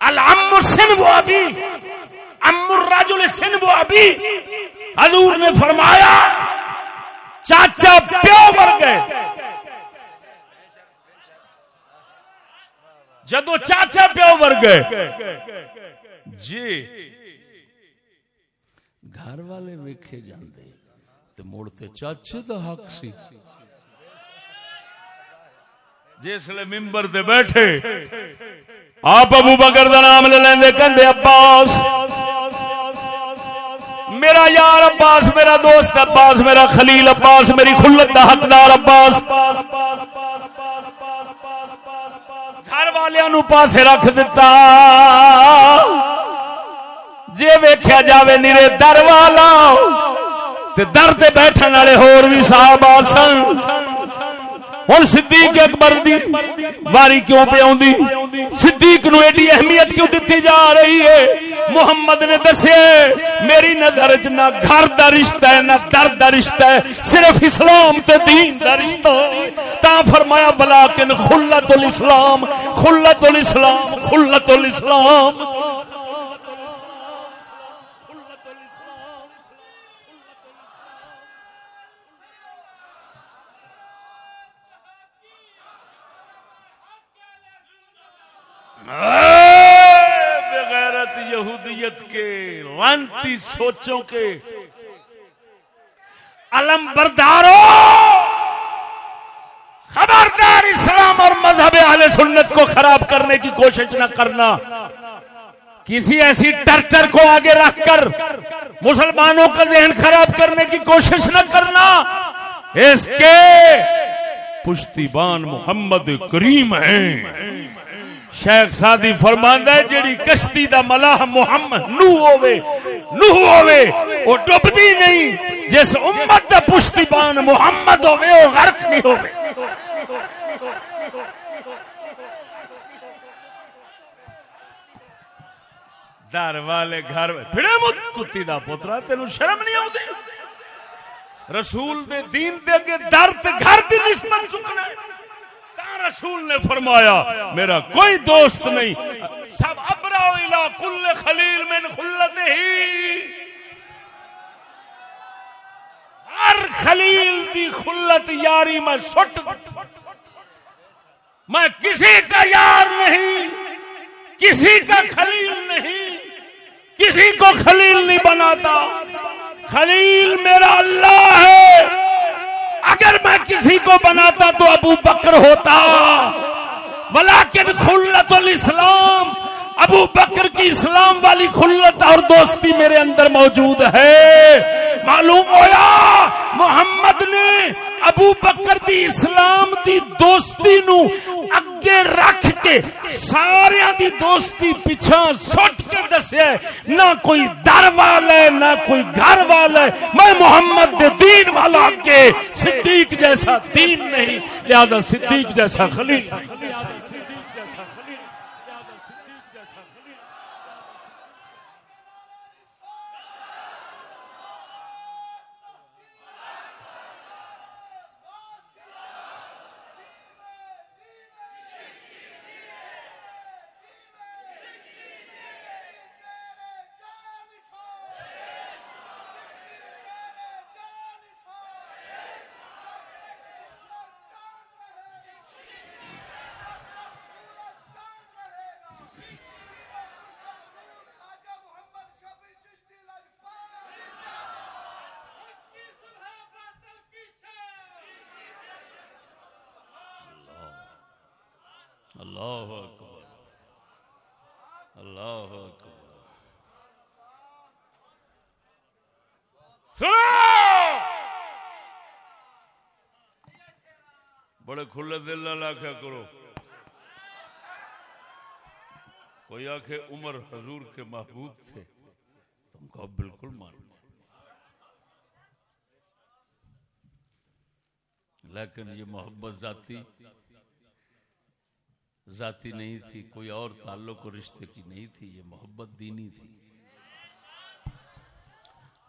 الام سن وہ ابھی امر راجل سن وہ ابھی حضور نے فرمایا، چاچا پیو مر گئے۔ جدو چاچا پیو مر گئے۔ جی۔ گھر والے ویکھے جاندے۔ تے مڑتے چاچے دا حق سی۔ جس لے ممبر تے بیٹھے، آپ ابو بکر دا نام لے لیندے، کہندے، عباس۔ میرا یار عباس، میرا دوست عباس، میرا خلیل عباس، میری خلت دا حقدار عباس۔ گھر والے نو پاسے رکھ دیتا جے ویکھیا جاوے نیرے در والا تے در تے بیٹھن والے ہور بھی صاحب آسن۔ ہوں صدیق اکبر دی واری کیوں پہ آندی صدیق نو ایڈی اہمیت کیوں دتی جا رہی ہے؟ محمد نے دسے میری نظر چ نہ گھر دا رشتہ ہے، نہ در دا رشتہ ہے، صرف اسلام تے دین دا رشتہ ہے۔ تا فرمایا بلاکن خلت الاسلام خلت الاسلام خلت الاسلام۔ بغیرت لانتی سوچوں کے علم بردارو خبردار اسلام اور مذہب اہل سنت کو خراب کرنے کی کوشش نہ کرنا کسی ایسی ٹرٹر کو آگے رکھ کر مسلمانوں کا ذہن خراب کرنے کی کوشش نہ کرنا اس کے پشتی بان محمد کریم ہیں شیخ سادی فرماندا ہے، جیڑی کشتی دا ملاح محمد نو ہوے نو ہوے او ڈبدی نہیں، جس امت دا پشتی بان محمد ہوے او غرق نہیں ہوے دار والے گھر پھڑے مت کتی دا پوترا تینو شرم نہیں آوندی؟ رسول دے دین دے اگے در تے گھر دی نسبت چکنا ہے۔ رسول نے فرمایا، میرا کوئی دوست نہیں۔ سب ابرا کل خلیل من خلت ہی ہر خلیل دی خلت یاری میں سٹ۔ میں کسی کا یار نہیں، کسی کا خلیل نہیں، کسی کو خلیل نہیں بناتا۔ خلیل میرا اللہ ہے۔ اگر میں کسی کو بناتا تو ابو بکر ہوتا۔ ولیکن خلت الاسلام، ابو بکر کی اسلام والی خلت اور دوستی میرے اندر موجود ہے۔ معلوم ہوا محمد نے ابو بکر دی اسلام دی دوستی نو اگے رکھ کے سارے دی دوستی پیچھا سٹ کے دسیا نہ کوئی در والا ہے، نہ کوئی گھر والا ہے۔ میں محمد دے دین والا کے صدیق جیسا دین نہیں، لہذا صدیق جیسا خلیل نہیں۔ بڑے کھلے دل نہ آخیا کرو۔ کوئی آخ عمر حضور کے محبوب تھے تم کو بالکل مانتے لیکن یہ محبت ذاتی ذاتی نہیں تھی، کوئی اور تعلق و رشتے کی نہیں تھی، یہ محبت دینی تھی۔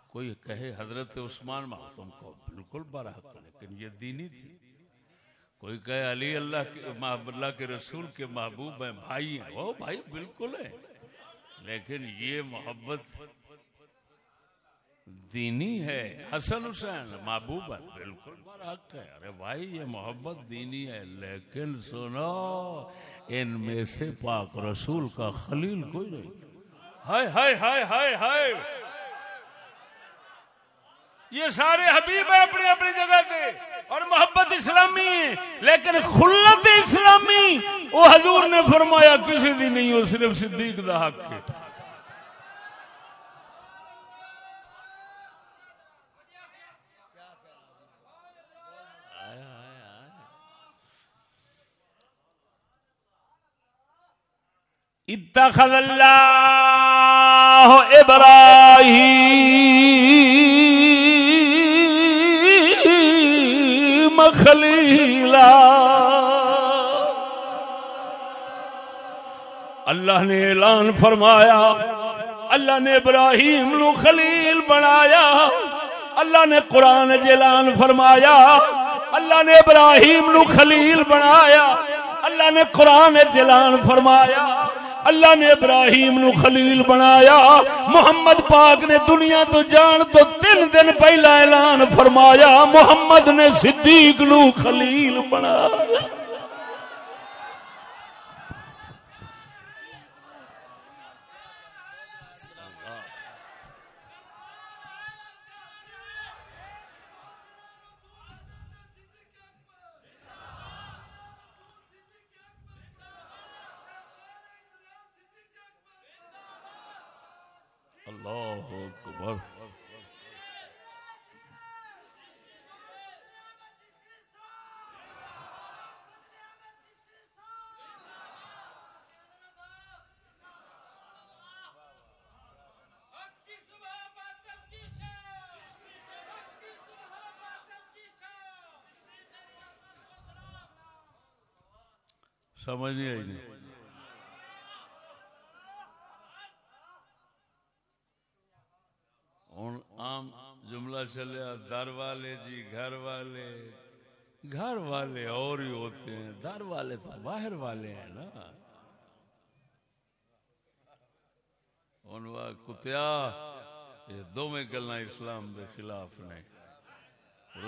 کوئی کہے حضرت عثمان ماں تم کو بالکل برحق لیکن یہ دینی تھی۔ کوئی کہے علی اللہ کے اللہ کے رسول کے محبوب ہیں، بھائی ہیں۔ وہ بھائی، بالکل ہے لیکن یہ محبت دینی ہے، حسن حسین محبوب ہے۔ بالکل برحق ہے۔ ارے بھائی، یہ محبت دینی ہے۔ لیکن سنو، ان میں سے پاک رسول کا خلیل کوئی نہیں۔ ہائے ہائے ہائے ہائے ہائے۔ یہ سارے حبیب ہیں اپنی اپنی جگہ پہ اور محبت اسلامی ہے، لیکن خلت اسلامی، وہ حضور نے فرمایا کسی دی نہیں ہو صرف صدیق دا حق ہے۔ اتخذ اللہ ابراہیم خلیلا اللہ نے اعلان فرمایا، اللہ نے ابراہیم نو خلیل بنایا، اللہ نے قرآن اعلان فرمایا، اللہ نے ابراہیم نو خلیل بنایا، اللہ نے قرآن اعلان فرمایا۔ اللہ نے ابراہیم نو خلیل بنایا، محمد پاک نے دنیا تو جان تو تین دن پہلا اعلان فرمایا، محمد نے صدیق نو خلیل بنایا اللہ اکبر سمجھ نہیں آئی جی۔ نہیں ہوں عام جملہ چلیا، در والے جی گھر والے۔ گھر والے اور ہی ہوتے ہیں۔ در والے تو باہر والے ہیں نا۔ کتیا، یہ دو میں گلا اسلام کے خلاف نے۔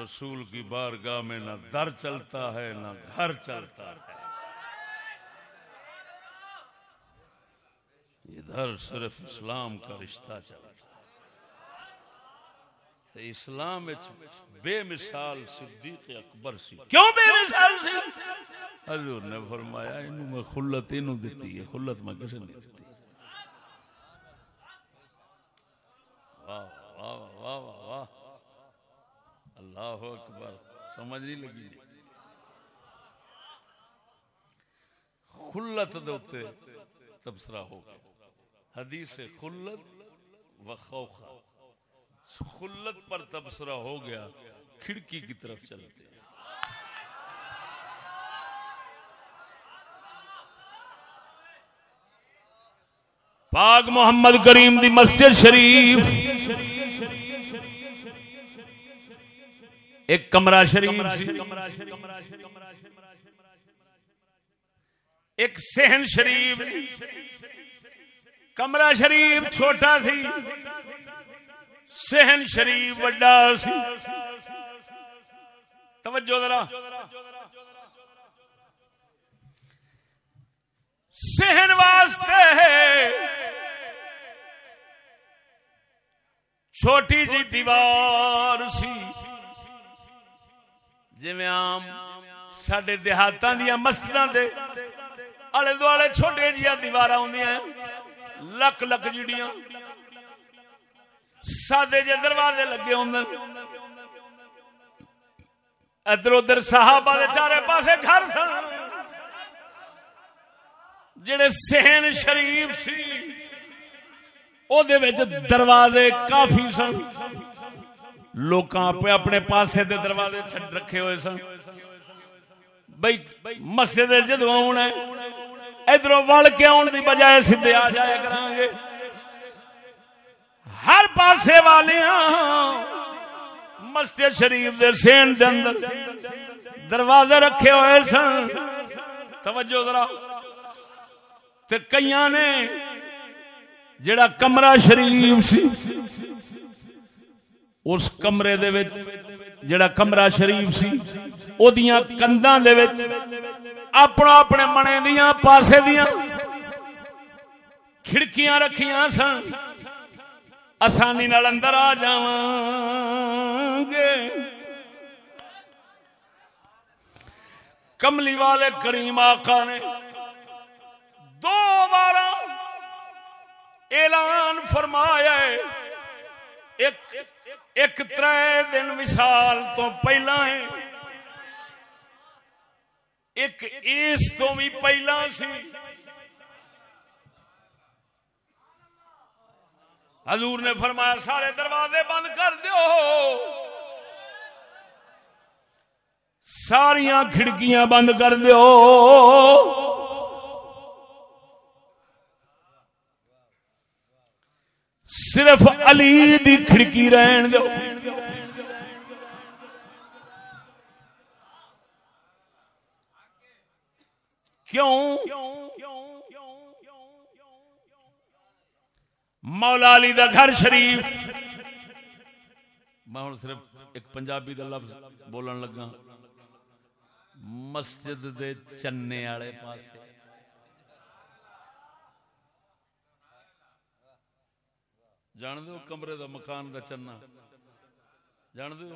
رسول کی بارگاہ میں نہ در چلتا ہے، نہ گھر چلتا ہے۔ ادھر صرف اسلام کا رشتہ چلتا ہے تو اسلام بے مثال صدیق اکبر سی۔ کیوں بے مثال سی؟ حضور نے فرمایا انہوں میں خلت انہوں دیتی ہے خلت میں کسے نہیں دیتی۔ واہ واہ واہ واہ واہ۔ اللہ اکبر سمجھ نہیں لگی۔ خلت دوتے تبصرہ ہو گیا۔ حدیث خلت و خوخہ۔ خلت پر تبصرہ ہو گیا، کھڑکی کی طرف چلتے۔ ہیں پاک محمد کریم دی مسجد شریف، ایک کمرہ شریف ایک سہن شریف۔ کمرہ شریف چھوٹا سی سہن شریف وڈا سی۔ توجہ ذرا۔ سہن واسطے چھوٹی جی دیوار سی۔ جی عام سڈے دیہات دیا مسجد دے آلے دوالے چھوٹے جہاں دیوار آدیاں لک لک جڑیاں سادے جے دروازے لگے ہوں ادھر ادھر صحابہ دے چارے پاسے گھر سن۔ جڑے سہن شریف سی، او دے وچ دروازے کافی سن۔ لوکاں اپنے اپنے پاسے دے دروازے چھڈ رکھے ہوئے سن۔ بھئی مسجد جدو آنا ادھر وڑ کے آن دی بجائے سیدھے آ جائے کران گے ہر پاسے والے مسجد شریف دے سین دے اندر دروازے رکھے ہوئے سن۔ توجہ ذرا۔ تے کئیاں نے جڑا کمرہ شریف سی، اس کمرے دے وچ جڑا کمرہ شریف سی، او دیاں کنداں دے وچ اپنا اپنے منے دیاں، پاسے دیاں۔ کھڑکیاں رکھیاں سن۔ آسانی نال اندر آ جاواں گے۔ کملی والے کریم آقا نے دو بار اعلان فرمایا ہے۔ ایک ایک تر دن وشال تو پہلا ہے۔ ایک اس تو بھی پہلا سی۔ حضور نے فرمایا، سارے دروازے بند کر دیو۔ ساریاں کھڑکیاں بند کر دیو۔ صرف علی دی کھڑکی رہن دو کیوں؟ مولا علی دا گھر شریف۔ میں ہوں صرف ایک پنجابی دا لفظ بولن لگا۔ مسجد دے چنے والے پاسے۔ جان دو کمرے دا مکان دا چنا۔ جان دو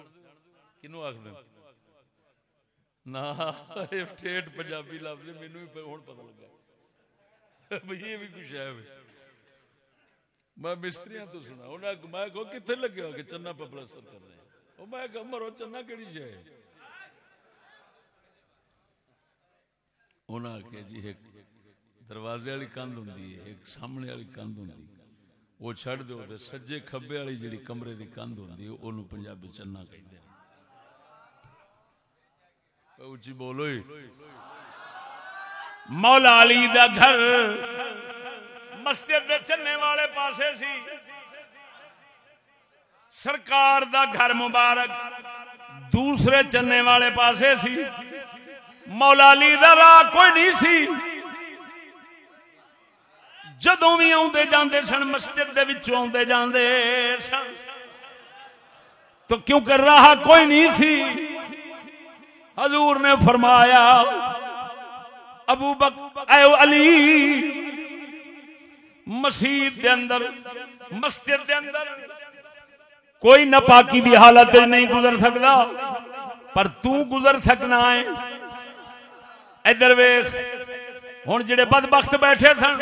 کنو آخ دیں ٹھیٹ پنجابی لفظ مینو بھی ہوں پتہ لگا بھئی یہ بھی کچھ ہے میں مستری تو سنا میں کہو کتنے لگے ہو کہ چنا پہ پلسٹر کر رہے میں کہا مرو چنا کیڑی شے کہ جی ایک دروازے والی کندھ ہوندی ہے ایک سامنے والی کندھ ہوندی وہ چھڑ دو سجے کھبے والی جڑی کمرے دی کندھ ہوندی ہے اونوں پنجابی بولو مولا علی دا گھر مسجد دے چنے والے پاسے سی۔ سرکار دا گھر مبارک دوسرے چنے والے پاسے سی۔ مولا علی دا راہ کوئی نہیں سی۔ جدوں بھی آدھے جاندے سن، مسجد دے وچوں آدھے جاندے سن۔ تو کیونکہ راہ کوئی نہیں سی حضور نے فرمایا، ابو بک، اے علی مسجد دے اندر، مسجد دے اندر کوئی نپاکی دی حالت نہیں گزر سکتا پر تو گزر سکنا ہے۔ ادھر ویخ ہوں جڑے بد بخت بیٹھے سن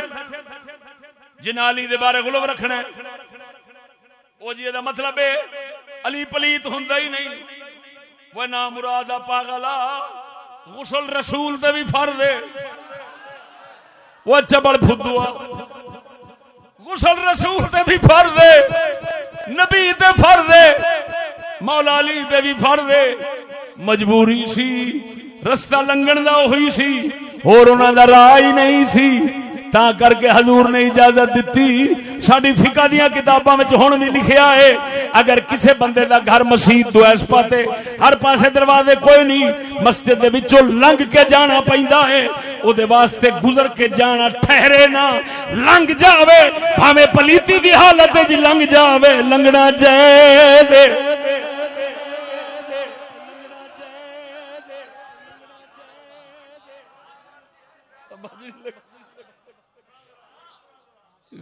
جنالی دے بارے گلوب رکھنا وہ جی مطلب ہے علی پلیت ہوں ہی نہیں۔ وہ نہ مراد پاگلا غسل رسول تے بھی فر دے وہ چبڑ فدوا غسل رسول تے بھی فر دے نبی تے فر دے مولا علی تے بھی فر دے مجبوری سی، رستہ لنگن دا ہوئی سی۔ اور انہاں دا راہ ہی نہیں سی۔ تا کر کے حضور نے اجازت دیتی۔ ساری فقہ دیا کتاباں میں ہن بھی لکھیا ہے، اگر کسے بندے دا گھر مسجد تو اس پاتے ہر پاسے دروازے کوئی نہیں، مسجد دے وچوں لنگ کے جانا پیندا ہے۔ او دے واسطے گزر کے جانا ٹھہرے نہ، لنگ جاوے بھاوے پلیتی دی حالت جی لنگ جاوے لنگنا جائز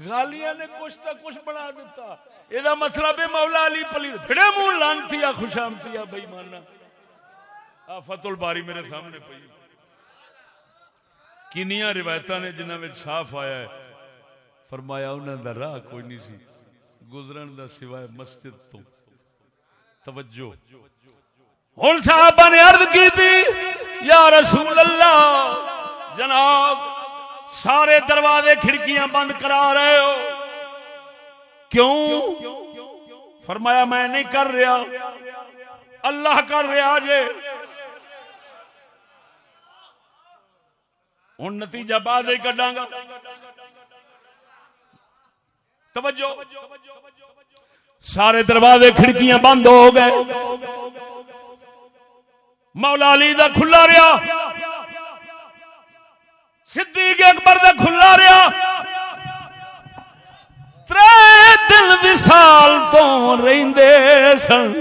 غالیاں نے کچھ تا کچھ بنا دیتا۔ یہ مطلب ہے مولا علی پلی۔ بڑے منہ لانتی خوشامتی بئی مانا آفت الباری میرے سامنے پئی۔ کنیاں روایت نے جنہوں میں صاف آیا ہے۔ فرمایا انہوں دا راہ کوئی نہیں سی۔ گزرن دا سوائے مسجد تو۔ توجہ۔ ہوں صحابہ نے عرض کی تھی، یا رسول اللہ، جناب سارے دروازے کھڑکیاں بند کرا رہے ہو۔ کیوں؟ فرمایا میں نہیں کر رہا۔ اللہ کر رہا جے۔ ہوں نتیجہ بعد ہی کڈاں گا۔ توجہ۔ سارے دروازے کھڑکیاں بند ہو گئے۔ مولا علی دا کھلا رہا۔ صدیق اکبر دا کھلا رہا۔ ترے دن وسال تو رہندے سن۔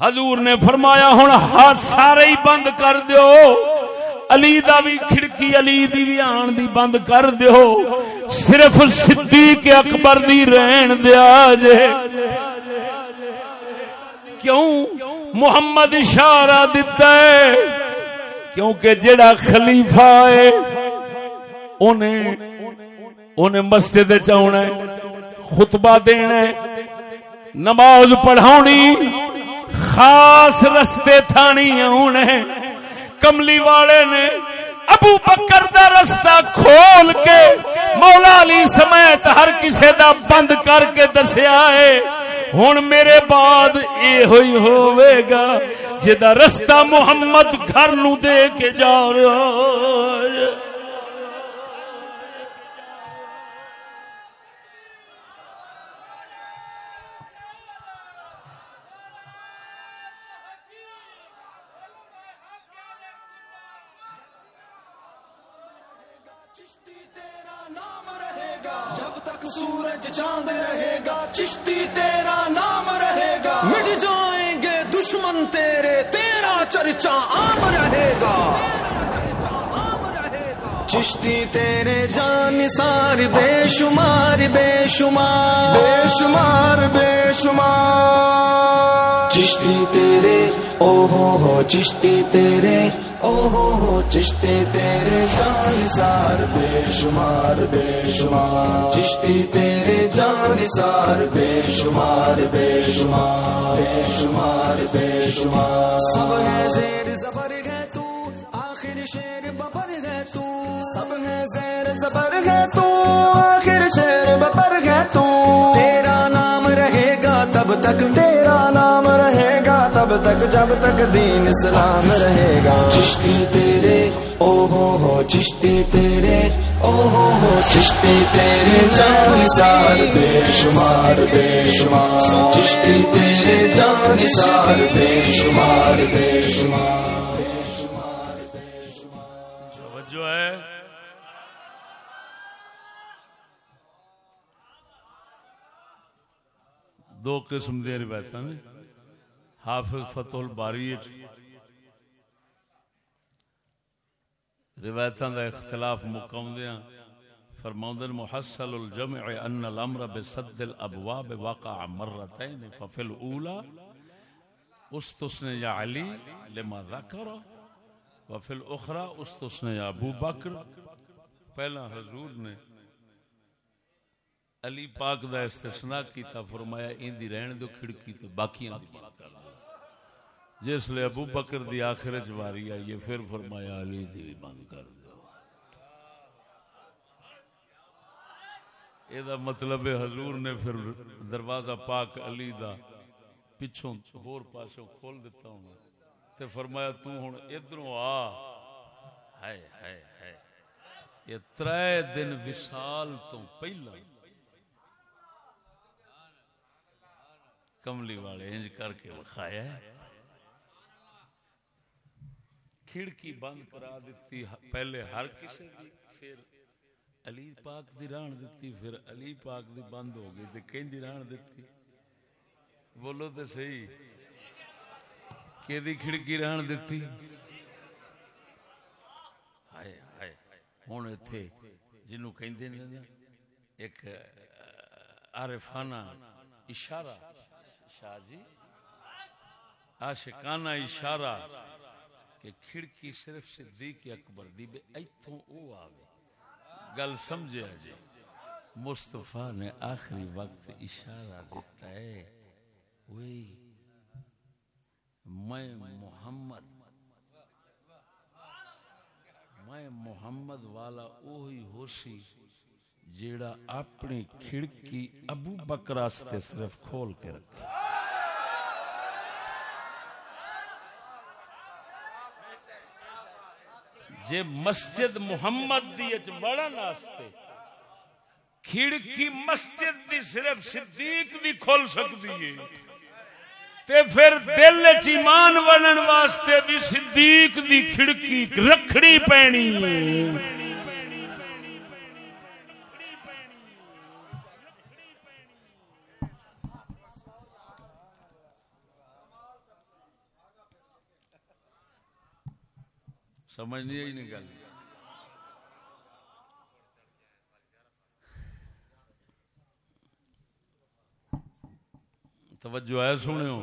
حضور نے فرمایا ہوں ہاتھ سارے ہی بند کر دیو۔ علی دا بھی کھڑکی، علی دی بھی آن دی بند کر دیو۔ صرف صدیق اکبر دی رہن دیا جے۔ کیوں؟ محمد اشارہ دیتا ہے۔ کیونکہ جڑا خلیفہ ہے انہیں انہیں مسجد چاہنا ہے، خطبہ دینا نماز پڑھاونی، خاص رستے تھانی آنے کملی والے نے ابو بکر دا رستہ کھول کے مولا علی سمیت ہر کسے دا بند کر کے دسیا ہے۔ ہوں میرے بعد یہ ہوئی ہوئے گا جدا رستہ محمد گھر نو دے کے جا رہا جب تک سورج چاند رہے گا، چشتی تیرا مٹ جائیں گے دشمن تیرے تیرا چرچا عام رہے گا۔ چشتی تیرے جان سار بے شمار بے شمار۔ بے شمار بے شمار۔ چشتی تیرے او ہو ہو چشتی تیرے او ہو ہو، چشتی تیرے جان سار بے شمار بے شمار۔ چشتی تیرے جان سار بے شمار بے شمار بے شمار بے شمار۔ سب ہے زیر زبر ہے تو، آخر شیر ببر ہے تو۔ سب ہے زیر زبر ہے تو، آخر شیر ببر ہے تو۔ تیرا نام رہے گا تب تک تب تک جب تک دین اسلام رہے گا۔ چشتی تیرے او ہو ہو چشتی تیرے او ہو ہو چشتی تیرے جان سار بے شمار بے شمار۔ چشتی تیرے جان سار بے شمار بے شمار۔ ہے۔ دو قسم دیا روایت نے۔ حافظ فتح الباری روایتوں کا اختلاف مقام دیا فرماؤں محصل الجمع ان الامر بسد الابواب وقع مرتين ففي الاولى استثنى يا علي لما ذكر وفي الاخرى استثنى يا ابو بکر۔ پہلا حضور نے علی پاک دا استثناء کیتا فرمایا این دی رہن دو کھڑکی تے باقیاں دی بات کر جس لیے ابو بکر دی آخر جواری آئی پھر فرمایا، علی دی بھی بند کر دو۔ یہ دا مطلب حضور نے پھر دروازہ پاک علی دا پچھوں ہور پاسوں کھول دیتا ہوں تے فرمایا، تو ہن ادھروں آ۔ ہائے ہائے ہائے۔ یہ ترے دن وصال تو پہلا۔ کملی والے انج کر کے وکھایا ہے۔ کھڑکی بند کرا دیتی، پہلے ہر کسی دی، پھر علی پاک دی ران دیتی، پھر علی پاک دی بند ہو گئی، تے کہیں دی ران دیتی۔ بولو تے صحیح کہ دی کھڑکی ران دیتی؟ ہائے ہائے، ہن ایتھے جنوں کہندے نے نا ایک عارفانہ اشارہ، شاہ جی عاشقانہ اشارہ۔ کہ کھڑکی صرف صدیق اکبر دی بے، ایتھوں او آوے۔ گل سمجھے جی مصطفیٰ نے آخری وقت اشارہ دیتا ہے، وہی میں محمد میں محمد والا اوہی ہو سی جیڑا اپنی کھڑکی ابو بکر سے صرف کھول کے رکھے۔ جے مسجد محمد دی اچ بڑن واسطے کھڑکی مسجد دی صرف صدیق دی کھول سکتی ہے، تے پھر دل چ ایمان بنن واسطے بھی صدیق دی کھڑکی رکھڑی پینی ہے۔ سمجھنی ہی نہیں گل۔ توجہ ہے سنو ہو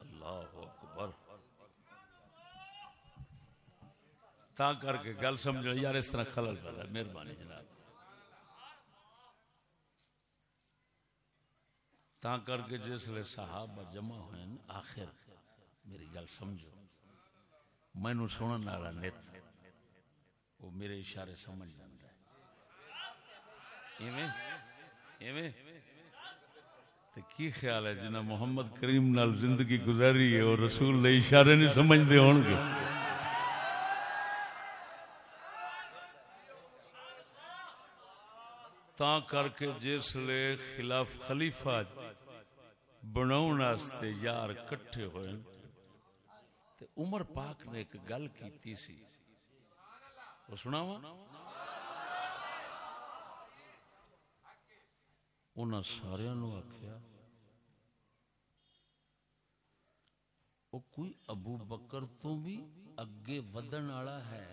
اللہ اکبر تا کر کے گل سمجھو یار اس طرح خلل کر مہربانی جناب۔ تا کر کے جس لیے صحابہ جمع ہوئے نا آخر میری گل سمجھو۔ میں نو سنن والا نیت وہ میرے اشارے سمجھ جاندا ہے۔ ایویں؟ ایویں؟ تے کی خیال ہے جنہ محمد کریم نال زندگی گزاری ہے اور رسول دے اشارے نہیں سمجھدے ہون گے؟ تا کر کے جس لے خلاف خلیفہ بناؤن واسطے یار کٹھے ہوئے تے عمر پاک نے ایک گل کیتی سی وہ سناوا انہاں سارے نو آخیا وہ کوئی ابو بکر تو بھی اگے ودن والا ہے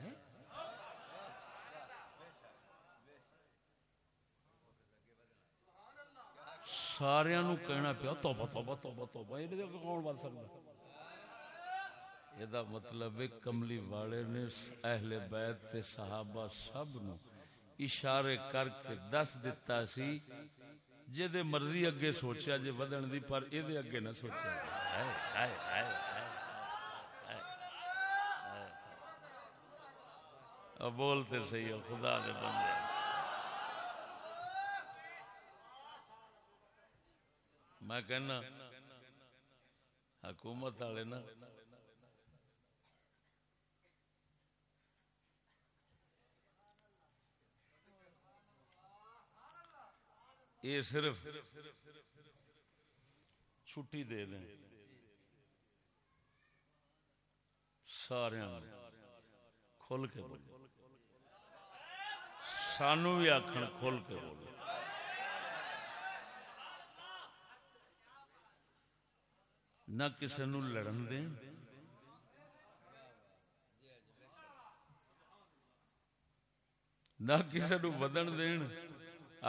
سارا نو کہنا پیا توبہ توبہ توبہ توبہ یہ کون بن سکتا یہ مطلب کملی والے نے اہل بیت تے صحابہ سب نو اشارے کر کے دس دیتا سی جے دے مرضی اگے سوچیا جے ودن دی پر اے دے اگے نہ سوچیا ہائے بولتے صحیح ہو خدا دے بندے میں کہنا، حکومت والے نا، یہ صرف چھٹی دے دیں۔ سارے کھل کے بولو سانو بھی آخر کھل کے بولو نہ کسی نو لڑن دین نہ کسی نو بدن دین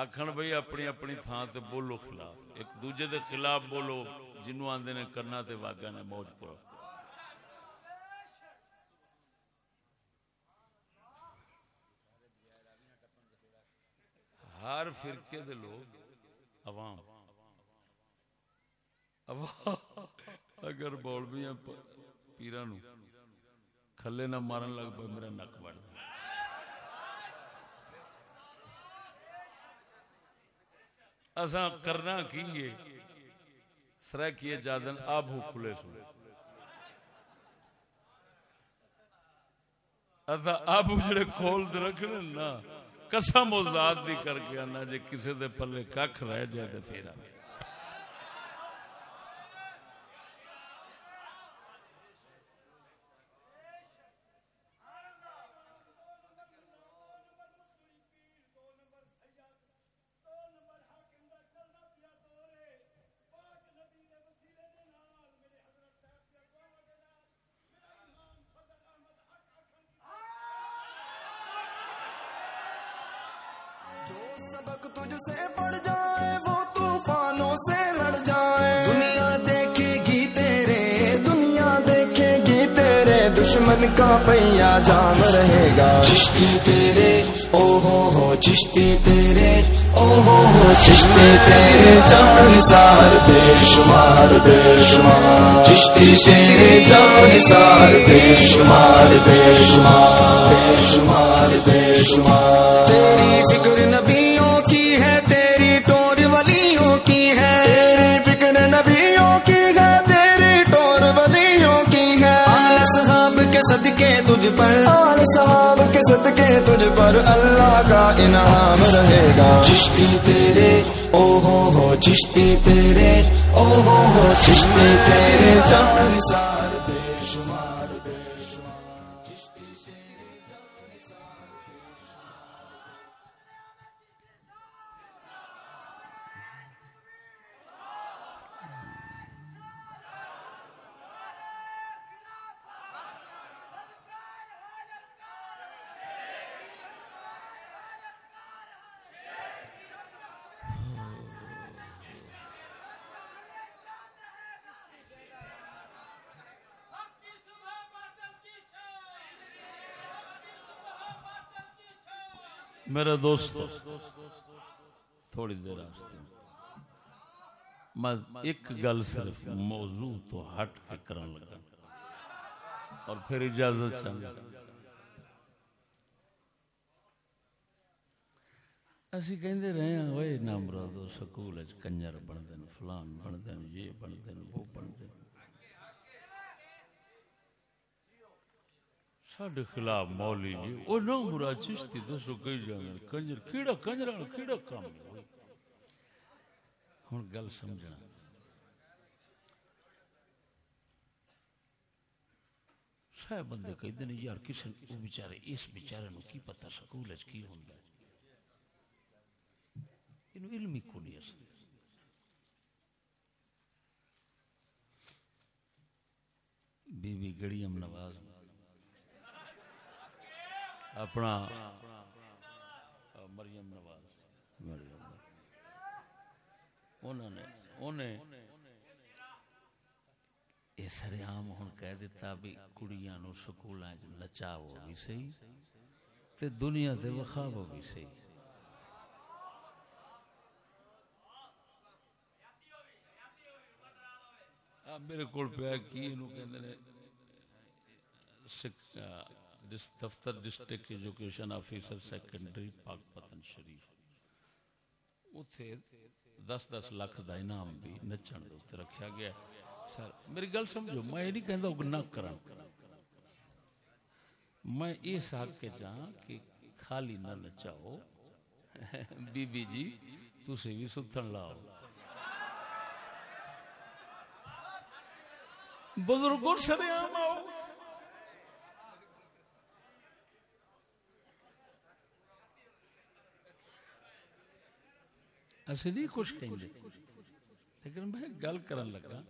آخر بھائی اپنی اپنی تھان تے بولو خلاف۔ ایک دوجے دے خلاف بولو جنو آندے نے کرنا تے واگا نے موج کرو ہر فرقے دے لوگ عوام۔ عوام۔ اگر بولوی پیرا نو کھلے نہ مارن لگ پہ میرا نک بڑھ اساں کرنا کی سر کیے جادن آب ہو کھلے سو اساں آب جڑے کھول دے رکھنے نا، قسم و ذات دی کر کے آنا، جے کسے دے پلے ککھ رہ جائے تے پھر آ۔ شمار چشتی تیرے جان سار بے شمار بے شمار بے شمار بے شمار تیری فکر نبیوں کی ہے تیری ٹور ولیوں کی ہے۔ تیری فکر نبیوں کی ہے تیری ٹور ولیوں کی ہے۔ آل صحاب کے صدقے تجھ پر۔ آل صحاب کے صدقے تجھ پر اللہ کا انعام رہے گا۔ چشتی تیرے او ہو ہو چشتی تیرے او ہو ہو چشتی تیرے جان سار میرے دوست، تھوڑی دیر آستے میں ایک گل صرف موضوع تو ہٹ کے کرن لگا۔ اور پھر اجازت چاہیے اسی کہندے رہے ہیں اوے نہ مرادو سکول وچ کنجر بن دین فلان بن دین یہ بن دین ساڈے خلاف مولی جی او نہ مراد چشتی دسو کئی جانے کنجر کیڑا کنجر کیڑا کام ہن گل سمجھنا سہ بندے کہتے ہیں یار کسی بیچارے اس بیچارے نو کی پتہ سکول کی ہوندا ہے اینو علم ہی کو نہیں اصل بی بی گڑیم نواز اپنا مریم نواز۔ مریم انہوں نے انہیں یہ سر ہوں کہہ دیتا بھی کڑیاں نو سکولاں نچاو بھی صحیح تے دنیا تے وکھاو بھی صحیح میرے کول پیا کی؟ کہندے نے دفتر ڈسٹرکٹ ایجوکیشن آفیسر سیکنڈری پاک پتن شریف۔ اتھے دس دس لاکھ دا انعام بھی نچن دے اتنے رکھا گیا۔ سر، میری گل سمجھو، میں یہ نہیں کہندا کہ نہ کرن میں اس حق کے جاں کہ خالی نہ نچاؤ۔ بی بی جی تسی بھی ستھن لاؤ۔ بزرگوں سر عام آؤ اسی نہیں کچھ کہیں لیکن میں گل کرن لگا۔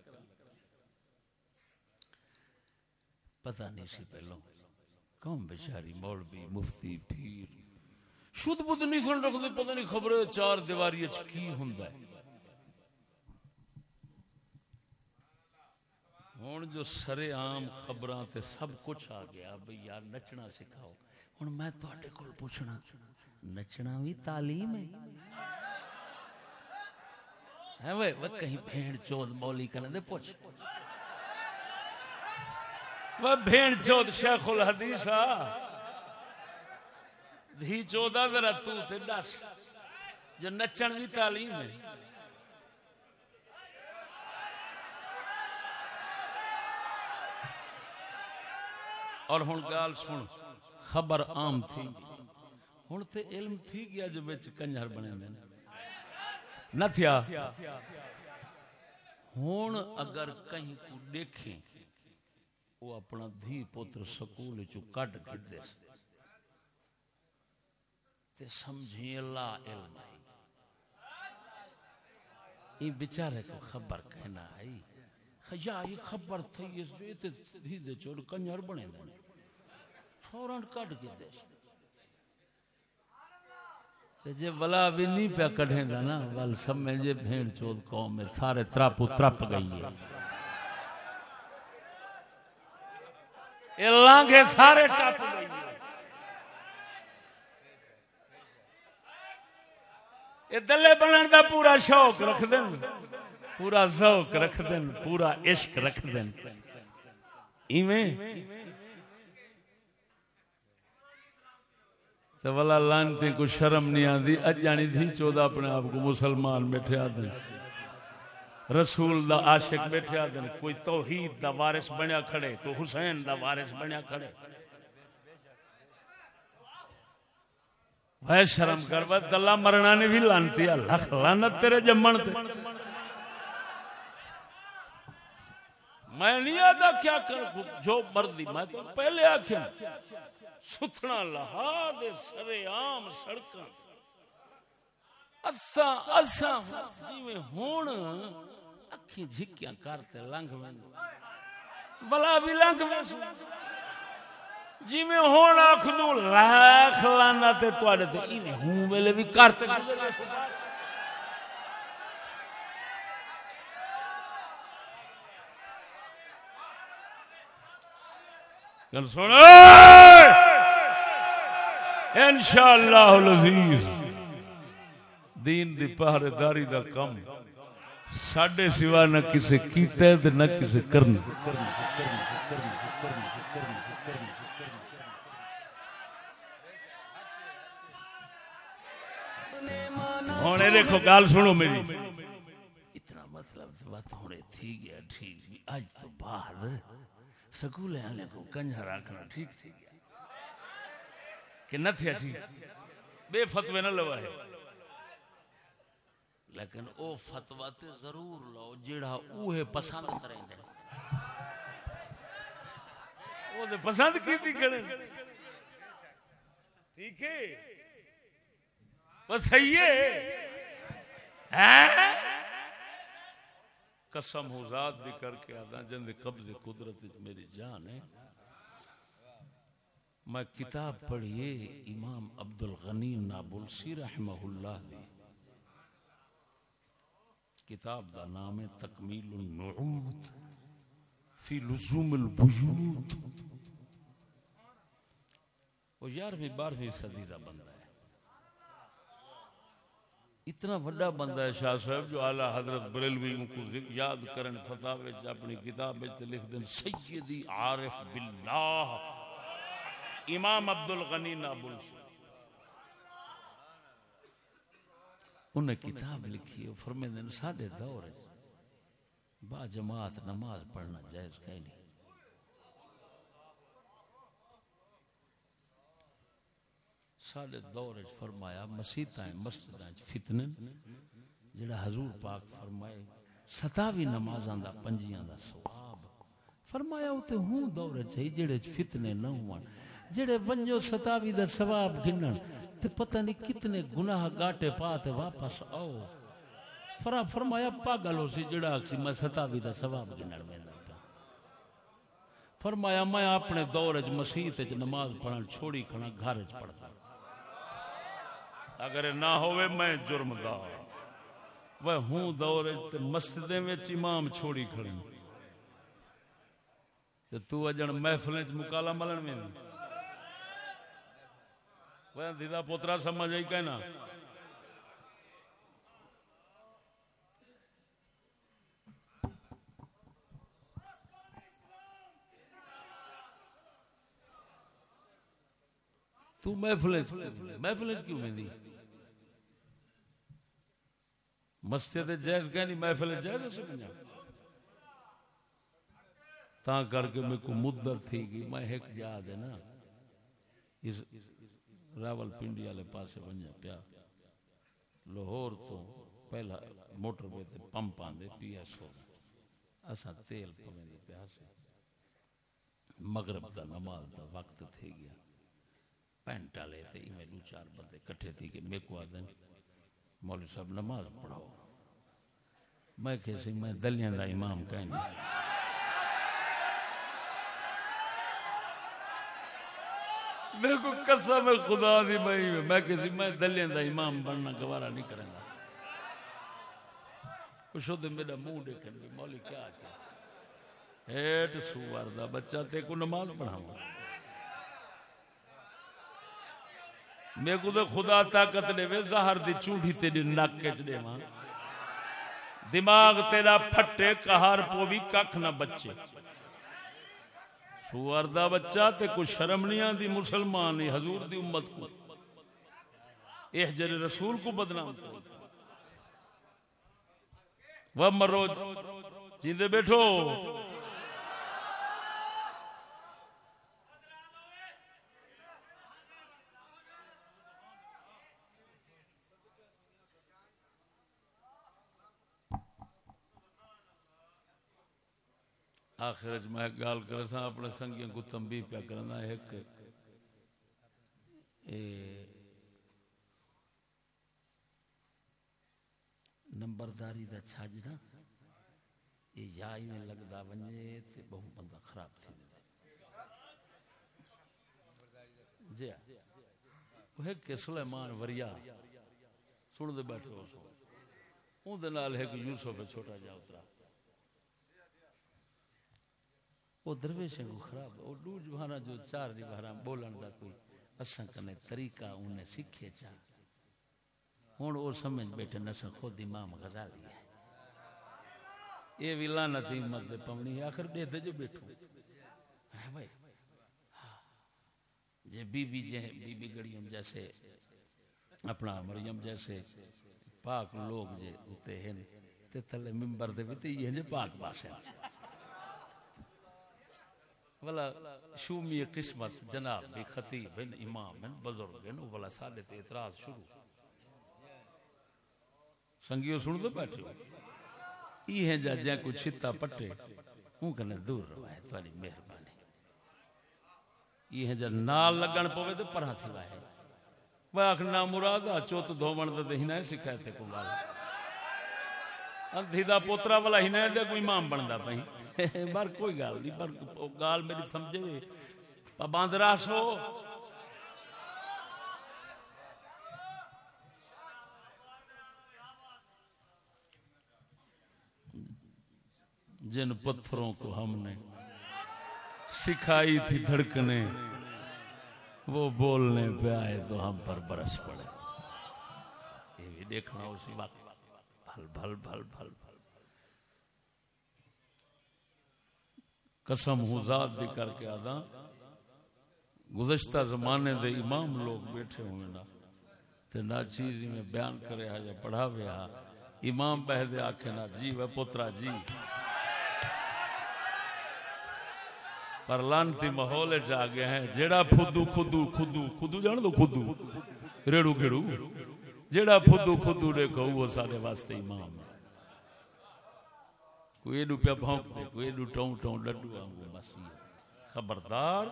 پتہ نہیں سی پہلو کون بیچاری مولوی، مفتی، پیر۔ شد بدھ نہیں سن رکھتے، پتہ نہیں خبر چار دیواری اچ کی ہوندا ہے۔ ہوں جو سرے عام خبراں تے سب کچھ آ گیا، بھئی یار نچنا سکھاؤ۔ ہوں میں تواڈے کول پوچھنا، نچنا بھی تعلیم ہے۔ ہے وہ کہیں بھیڑ چود مولی کرنے دے پوچھ۔ وہ بھیڑ چود شیخ الحدیث آ۔ دھی چودا ذرا تو تے دس۔ جو نچن بھی تعلیم ہے۔ اور ہن گال سن، خبر عام تھی۔ ہن تے علم تھی گیا جو وچ کنجر بنے نے۔ نہ تھیا۔ ہوں اگر کہیں کو دیکھیں وہ اپنا دھی پتر سکول چو کٹ کے دے۔ تے سمجھی اللہ علم ہے۔ یہ بیچارے کو خبر کہنا ہے۔ یا یہ خبر تھی اس جو تے دھی دے چور کنجر بنے دے۔ فوراں کٹ کے دے۔ تے جے بلا بھی نہیں پیا کڈھیں دا نا، ول سمجھے بھیڑ چود قوم میں سارے تراپو ترپ گئی ہے۔ یہ لانگے سارے ٹپ گئی یہ دلے بنن دا پورا شوق رکھ دین پورا ذوق رکھ دین پورا عشق رکھ دین ایویں تو والا لانتے کو شرم نہیں آتی اج یعنی جانی تھی چودہ اپنے آپ کو مسلمان بیٹھے آدھے۔ رسول دا عاشق بیٹھے آدھے۔ کوئی توحید دا وارث بنیا کھڑے، کوئی حسین دا وارث بنیا کھڑے۔ ہے شرم کر بس دلہ مرنا نے بھی لانتی۔ اللہ لانت تیرے جمن تے۔ میں نہیں آدھا کیا کر، جو مردی میں تو پہلے آخیا ستنا لہا دے سرے عام سڑکاں اساں اساں جویں ہن اکھیں جھکیاں کرتے بلا بھی دوں لاکھ لانا تے تے ایویں ہوں ویلے بھی کرتے گل انشاءاللہ العزیز، دین دی پہرے داری دا کم، ساڈے سوا نہ کسے کیتا ہے تے نہ کسے کرنا ہوں دیکھو گل سنو میری۔ اتنا مطلب بات ہوں تھی گیا، ٹھیک اج تو بعد سکول والے کو کنجر رکھنا ٹھیک تھی گیا۔ کہ نہ تھیا ٹھیک۔ بے فتوے نہ لوا ہے لیکن او فتوا تے ضرور لو جیڑا اوہ پسند کریں دے او دے پسند کیتی کریں ٹھیک ہے۔ بس صحیح ہے۔ قسم ہو ذات بھی کر کے آدھا جن قبض قدرت میری جان ہے۔ میں کتاب پڑھیے امام عبد الغنی نابلسی رحمہ اللہ دی۔ کتاب دا نام ہے تکمیل النعود فی لزوم البیوت۔ وہ یارویں بارہویں صدی دا بندہ ہے۔ اتنا بڑا بندہ ہے شاہ صاحب جو اعلی حضرت بریلوی کو یاد کرن فتح اپنی کتاب لکھ دیں سیدی عارف باللہ۔ امام عبد الغنی نابلسی انہیں کتاب لکھی ہے فرمے دن ساڑھے دور ہے۔ با جماعت نماز پڑھنا جائز کہیں نہیں؟ ساڑھے دور ہے، فرمایا مسیطہ ہیں مسجدہ ہیں فتنے جڑا حضور پاک فرمائے، ستاوی نمازان دا، پنجیاں دا سواب فرمایا ہوتے ہوں دور ہے جڑے فتنے نہ ہوا جڑے بنجو ستاوی دا سواب گنن، تے پتہ نہیں کتنے گناہ گاٹے پاتے واپس آؤ۔ فرا فرمایا، پاگل ہو سی جڑا اکسی میں ستاوی دا ثواب گنڑ میں فرمایا، میں اپنے دور وچ مسیح تے نماز پڑھن، چھوڑی کھنا گھر وچ پڑھتا۔ اگر نہ ہوئے، میں جرم دار وہ ہوں دور اج تے مسجدیں وچ امام چھوڑی کھڑی۔ تے تو اجن محفلیں وچ مکالا ملن میں وہ دیدا پوترا سمجھ آئی کہنا تو محفل محفل کیوں میں دی مسجد جائز کہنی محفل جائز ہو تا کر کے میں کو مدر تھی گی میں ایک یاد ہے نا اس راول پنڈی والے پاسے بنیا پیا۔ لاہور تو پہلا موٹر پہ تے پمپ آندے پی ایس او اسا تیل پویں پیا سے مغرب دا نماز دا وقت تھی گیا۔ پینٹ والے تھے میں دو چار بندے کٹھے تھی کہ میرے کو آدھن، مولوی صاحب نماز پڑھاؤ۔ میں کیسے میں دلیاں دا امام کہیں میں کو قسم خدا دی بھائی، میں کسی میں دلیں دا امام بننا، گوارا نہیں کریں گا۔ کچھ ہوتے میرا منہ دیکھیں گے۔ مولی، کیا کیا ہیٹ سوار دا بچہ، تے کو نماز پڑھاؤں۔ میں کو تو خدا طاقت دے وے، زہر دی چوڑی تیری نک کچ دے ماں دماغ تیرا پھٹے کہار پو بھی ککھ نہ بچے۔ سور دا بچہ تے کوئی شرم نہیں آندی مسلمان نہیں، حضور دی امت کو۔ احجر رسول کو بدنام۔ کرو وہ مرو، جیندے بیٹھو۔ آخر میں گال کر سا اپنے سنگیاں کو تنبیہ پیا کرنا ایک۔ نمبرداری دا چھاج نا یہ یا میں لگدا ونجے تے بہت بندہ خراب تھی جی ہاں۔ وہ ہے کہ سلیمان وریا۔ سن دے بیٹھے ہو سو اون دے نال ہے کہ یوسف چھوٹا جا اترا۔ وہ درویشیں کو خراب، وہ دو جوانا جو چار دی بہرام بولن دا کوئی، اساں کنے طریقہ انہیں سکھے چاہ۔ ہوں وہ سمجھ بیٹھے نسا خود امام غزالی ہے۔ یہ بھی لعنت امت دے پونی ہے، آخر دے دے جو بیٹھو۔ ہے بھائی۔ ہاں۔ J B B J B B گڑیم جیسے، اپنا مریم جیسے پاک لوگ جے ہوتے ہیں، تے تلے ممبر دے بھی تے یہ جے پاک باسے ولا شومی قسمت جناب بھی خطیب بن امام بن بزرگ بن ولا سادے تے اعتراض شروع۔ سنگیو سن دو بیٹھے ہو۔ یہ ہے جا جا کو چھتا پٹے۔ ہوں کنے دور رہا تاری مہربانی۔ یہ ہے جا نال لگن پوے تو پرہا تھی ہے وہ آخنا مرادا چوت دھومن دے ہی نہ سکھائے تے کو والا اندھی دا پوترا والا ہی نہ دے کوئی امام بندا پئی۔ بار کوئی گال نہیں پر گال میری سمجھے پابند راس ہو جن پتھروں کو ہم نے سکھائی تھی دھڑکنے، وہ بولنے پہ آئے تو ہم پر برس پڑے۔ یہ بھی دیکھنا اسی وقت۔ بھل بھل بھل بھل بھل۔ قسم ہوں ذات بھی کر کے آدھا۔ گزشتہ زمانے دے امام لوگ بیٹھے ہوئے نا، تے نہ چیز میں بیان کرے ہا یا پڑھا ویا امام بہ دے آکھے نا جی وہ پترا جی۔ پر لانتی ماحول چ آ گیا ہے جیڑا فدو خدو خدو خدو جان دو خدو ریڑو گھڑو جیڑا فدو خدو دیکھو، وہ سارے واسطے امام۔ ہے کوئی ایڈو پیا بھونک دے، کوئی ایڈو ٹوں ٹوں ڈڈو آنگو، بس یہ۔ خبردار۔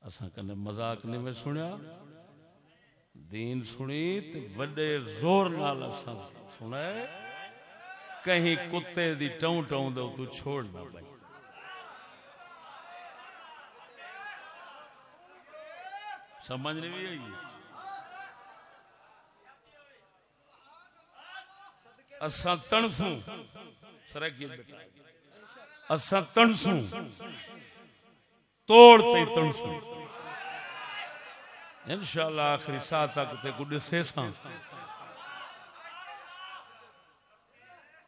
اساں کنے مذاق نہیں میں سنیا۔ دین سنی تے وڈے زور نال اساں سنائے کہیں کتے دی ٹوں ٹوں دے، تو چھوڑ نہ بھائی۔ سمجھ نہیں بھی اساں تنسوں سرکیت بیٹا اساں تنسوں توڑتے تنسوں انشاءاللہ آخری ساتھ تک تے کڈ سے سان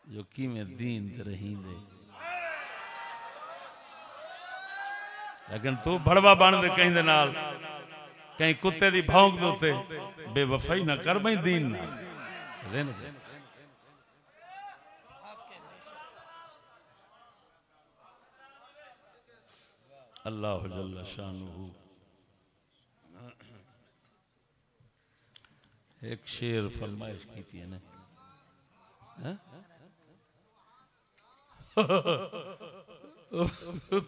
جو کی میں دین تے رہی دے۔ لیکن تو بڑوا بن دے کہیں دے نال۔ کہیں کتے دی بھونک دوتے بے وفائی نہ کر میں دین نہ رہنے دے۔ اللہ جل شانہ۔ ایک شیر فرمائش کی تھی نے۔ ہاں؟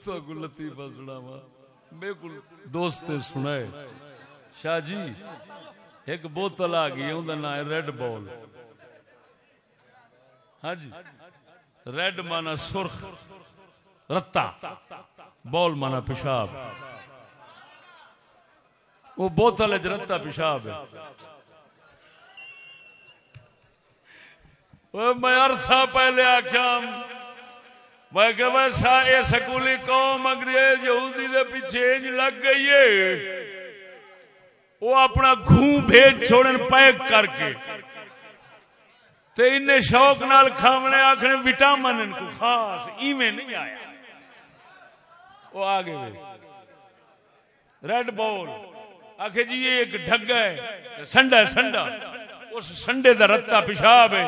تو گلتی بسڑا وا۔ میں کل دوست سنائے۔ شاہ جی ایک بوتل آ گئی ان نام ہے ریڈ بال ہاں جی۔ ریڈ مانا سرخ۔ رتا۔ بال مانا پیشاب۔ وہ بوتل رتا پیشاب ہے۔ میں عرصہ پہلے آخیا میں کہ ویسا یہ سکولی قوم انگریز یہودی دے پیچھے انج لگ گئی ہے۔ وہ اپنا گھوں بھیج چھوڑن پیک کر کے۔ تے ان شوق نال کھاونے آخنے وٹامن ان کو خاص ایویں نہیں آیا۔ وہ آگے ریڈ بال آخ جی یہ ایک ڈگا ہے، سنڈا ہے، سنڈا۔ اس سنڈے دا رتا پیشاب ہے۔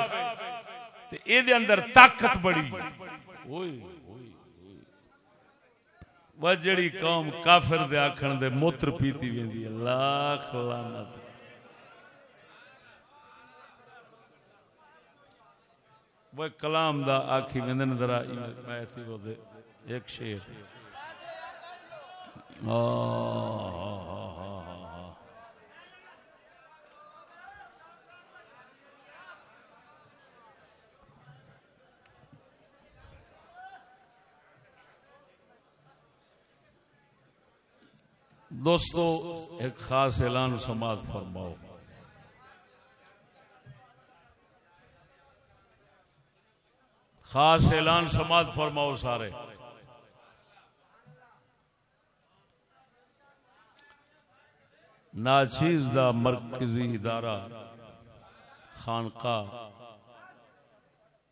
تے اے دے اندر طاقت بڑی۔ وہ جڑی قوم کافر دے آکھن دے موتر پیتی ویندی ہے۔ لاکھ لعنت وہ کلام دا آکھی ویندن ذرا میں ایک شیر دوستو ایک خاص اعلان سماعت فرماؤ۔ خاص اعلان سماعت فرماؤ سارے۔ ناچیز دا مرکزی ادارہ، خانقاہ،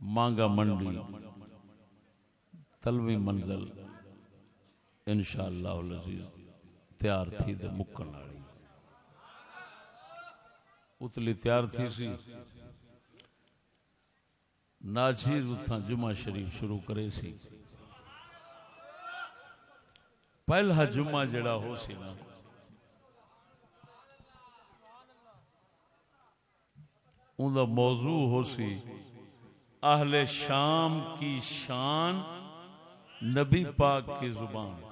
مانگا منڈی، تلوی منزل، انشاءاللہ العزیز، تیار تھی دے مکن والی اتلی تیار تھی سی۔ ناچیز اتھا جمعہ شریف شروع کرے سی۔ پہلا جمعہ جڑا ہو سی نا ان کا موضوع ہو سی، اہل شام کی شان نبی پاک کی زبان۔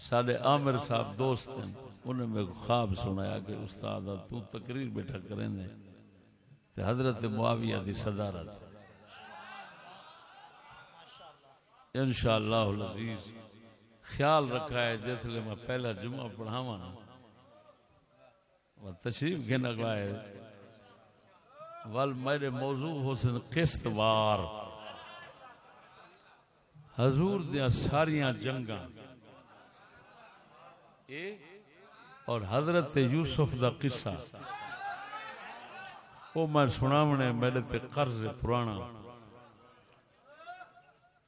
سارے عامر صاحب دوست ہیں انہیں میں خواب سنایا کہ استاد، تو تقریر بیٹھا کریں دے۔ تے حضرت معاویہ دی صدارت۔ انشاءاللہ العزیز۔ خیال رکھا ہے جیسے میں پہلا جمعہ پڑھاوا تشریف کے نگوائے ول میرے موضوع حسن قسط وار۔ حضور دیا ساریاں جنگاں۔ اور حضرت یوسف دا قصہ۔ وہ میں سنا میرے تے قرض پرانا۔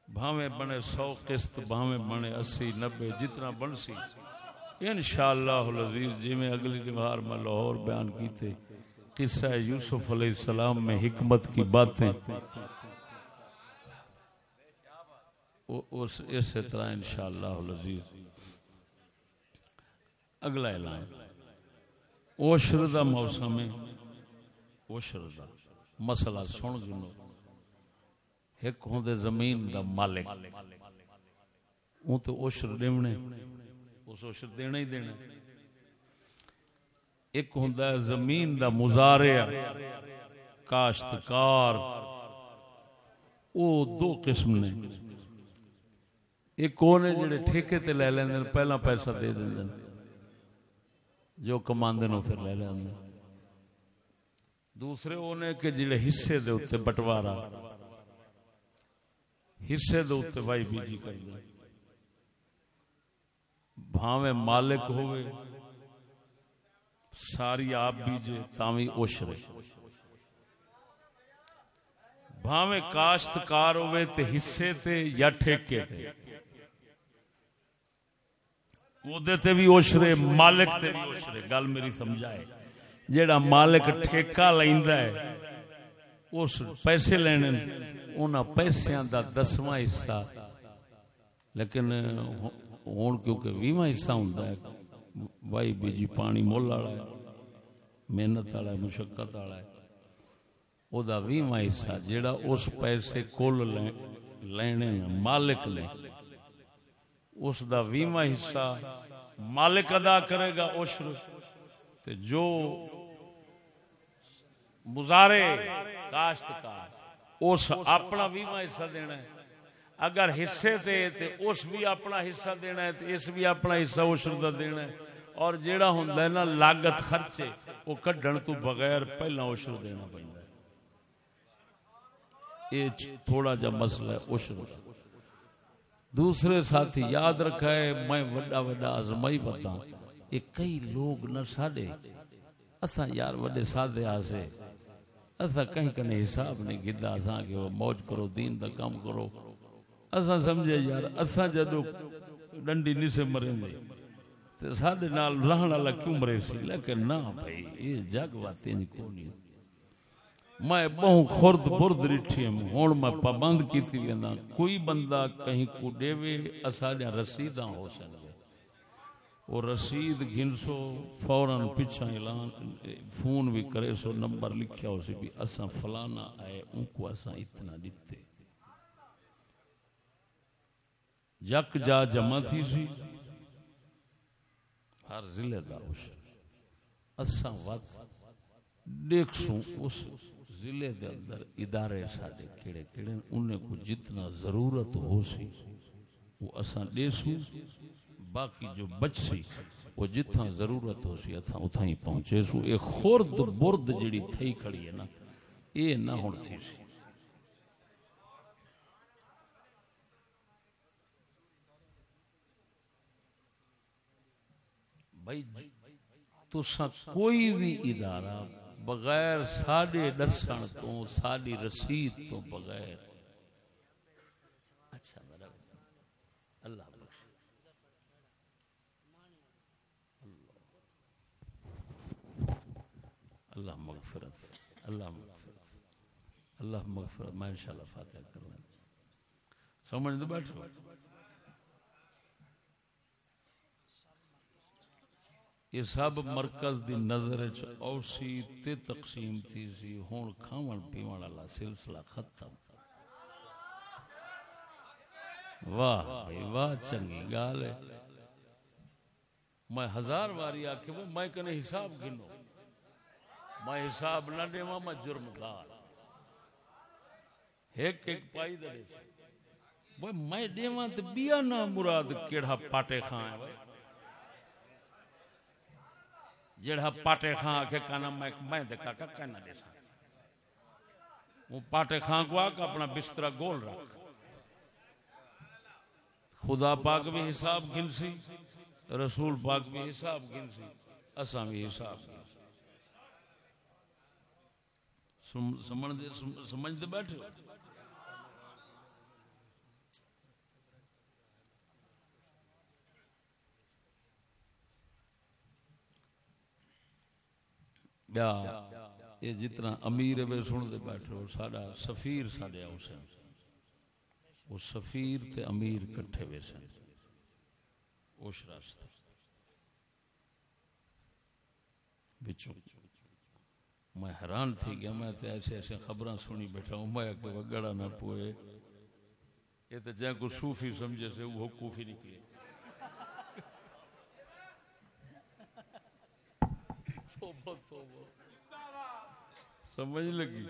بھاویں بنے سو قسط، بھاویں بنے اسی، نبے، جتنا بن سی۔ انشاءاللہ العزیز جی میں اگلی نوار میں لاہور بیان کی تھے قصہ یوسف علیہ السلام میں حکمت کی باتیں۔ اس اسی طرح انشاءاللہ العزیز۔ اگلا اعلان۔ اوشر دا موسم ہے اوشر دا مسئلہ سن گنو ایک ہوندے زمین دا مالک۔ اون تو اوشر دیونے۔ اس اوشر دینا ہی دینا ایک ہوندا ہے زمین دا مزارع کاشتکار۔ او دو قسم نے۔ ایک کونے جڑے ٹھیکے تے لے لیندے پہلا پیسہ دے دیندے جو کماندے نو پھر لے لیندے۔ دوسرے اونے کہ جڑے حصے دے اوتے بٹوارا۔ حصے دے اوتے وائی بیجی کر دے بھاویں مالک ہوئے ساری آپ بیجے تاوی اوشرے بھاویں کاشتکار ہوئے تے حصے تے یا ٹھیکے تے وہ تے بھی اوشرے مالک تے بھی اوشرے گل میری سمجھائے جیڑا مالک ٹھیکہ لیندا ہے اس پیسے لینے انہاں پیسیاں دا دسواں حصہ۔ لیکن ہوں کیونکہ ویواں حصہ ہوندا ہے وائی بیجی پانی مول والا ہے، محنت والا ہے، مشقت والا ہے۔ او دا ویواں حصہ جیڑا اس پیسے کل لینے مالک لے۔ اس دا ویواں حصہ مالک ادا کرے گا عشر۔ تے جو مزارے کاشتکار اس اپنا ویواں حصہ دینا ہے۔ اگر حصے تے تے اس بھی اپنا حصہ دینا ہے تے اس بھی اپنا حصہ عشر دا دینا ہے۔ اور جیڑا ہوندا ہے نا لاگت خرچے وہ کڈن تو بغیر پہلا عشر دینا پیندا ہے۔ یہ تھوڑا جا مسئلہ ہے عشر دوسرے ساتھی یاد رکھا ہے، میں وڈا وڈا آزمائی بتا یہ کئی لوگ نہ ساڈے، اساں یار وڈے سادے آسے۔ اساں کہیں کنے حساب نہیں گدا اساں کہ وہ موج کرو، دین دا کام کرو۔ اساں سمجھے یار، اساں جدو ڈنڈی نہیں سے مریں گے تے ساڈے نال رہن والا کیوں مرے سی؟ لیکن نہ بھائی، یہ جگ باتیں کو نہیں۔ میں بہو خرد برد رٹھی ہوں ہوں میں پابند کیتی وینا کوئی بندہ کہیں کو دیوے ڈیوے اساڈیاں رسیداں ہو سکدے وہ رسید گھنسو فوراً پیچھا اعلان فون بھی کرے، سو نمبر لکھیا ہو سی بھی اساں فلانا آئے ان کو اساں اتنا دیتے یک جا جمع تھی سی، ہر ضلع دا اس اساں وقت دیکھ سوں اس ضلع دے اندر ادارے ساڈے کیڑے کیڑے، انہیں کو جتنا ضرورت ہو سی وہ اساں دے سوں باقی جو بچ سی وہ جتنا ضرورت ہو سی اتھا اتھا ہی پہنچے سو۔ ایک خورد برد جڑی تھئی کھڑی ہے نا، اے نہ ہون تھی سی۔ بھائی تسا کوئی بھی ادارہ بغیر ساڈے دسن تو، ساڈی رسید تو بغیر اچھا میرا اللہ بخش اللہ مغفرت اللہ مغفرت اللہ مغفرت، میں انشاءاللہ فاتحہ کرنا سمجھ دے بیٹھو۔ یہ سب مرکز دی نظر چ اوسی تے تقسیم تھی سی۔ ہن کھاون پیون والا سلسلہ ختم۔ واہ بھائی، واہ، چنگی گال ہے۔ میں ہزار واری آکھے وہ میں کنے حساب گنو۔ میں حساب نہ دیواں، میں جرم گار ایک ایک پائی دے وہ میں دیواں تے بیا نہ مراد کیڑا پاٹے کھاں ہے۔ جڑا پاٹے خان کے کانا میں میں دے کاکا کہنا دے سا وہ پاٹے خان کو آکا اپنا بسترہ گول رکھ۔ خدا پاک بھی حساب گن سی رسول پاک بھی حساب گن سی اساں بھی حساب گن سی سمجھ دے سمجھ دے بیٹھے بیا یہ جتنا امیر ہے سن دے بیٹھے ہو، ساڈا سفیر ساڈے اس وہ سفیر تے امیر کٹھے وے سن۔ اس راستے۔ بچوں۔ میں حیران تھی گیا میں تے ایسے ایسے خبراں سنی بیٹھا ہوں میں کہ وگڑا نہ پوئے۔ یہ تے جے کو صوفی سمجھے سے وہ کوفی نکلے سمجھ لگی؟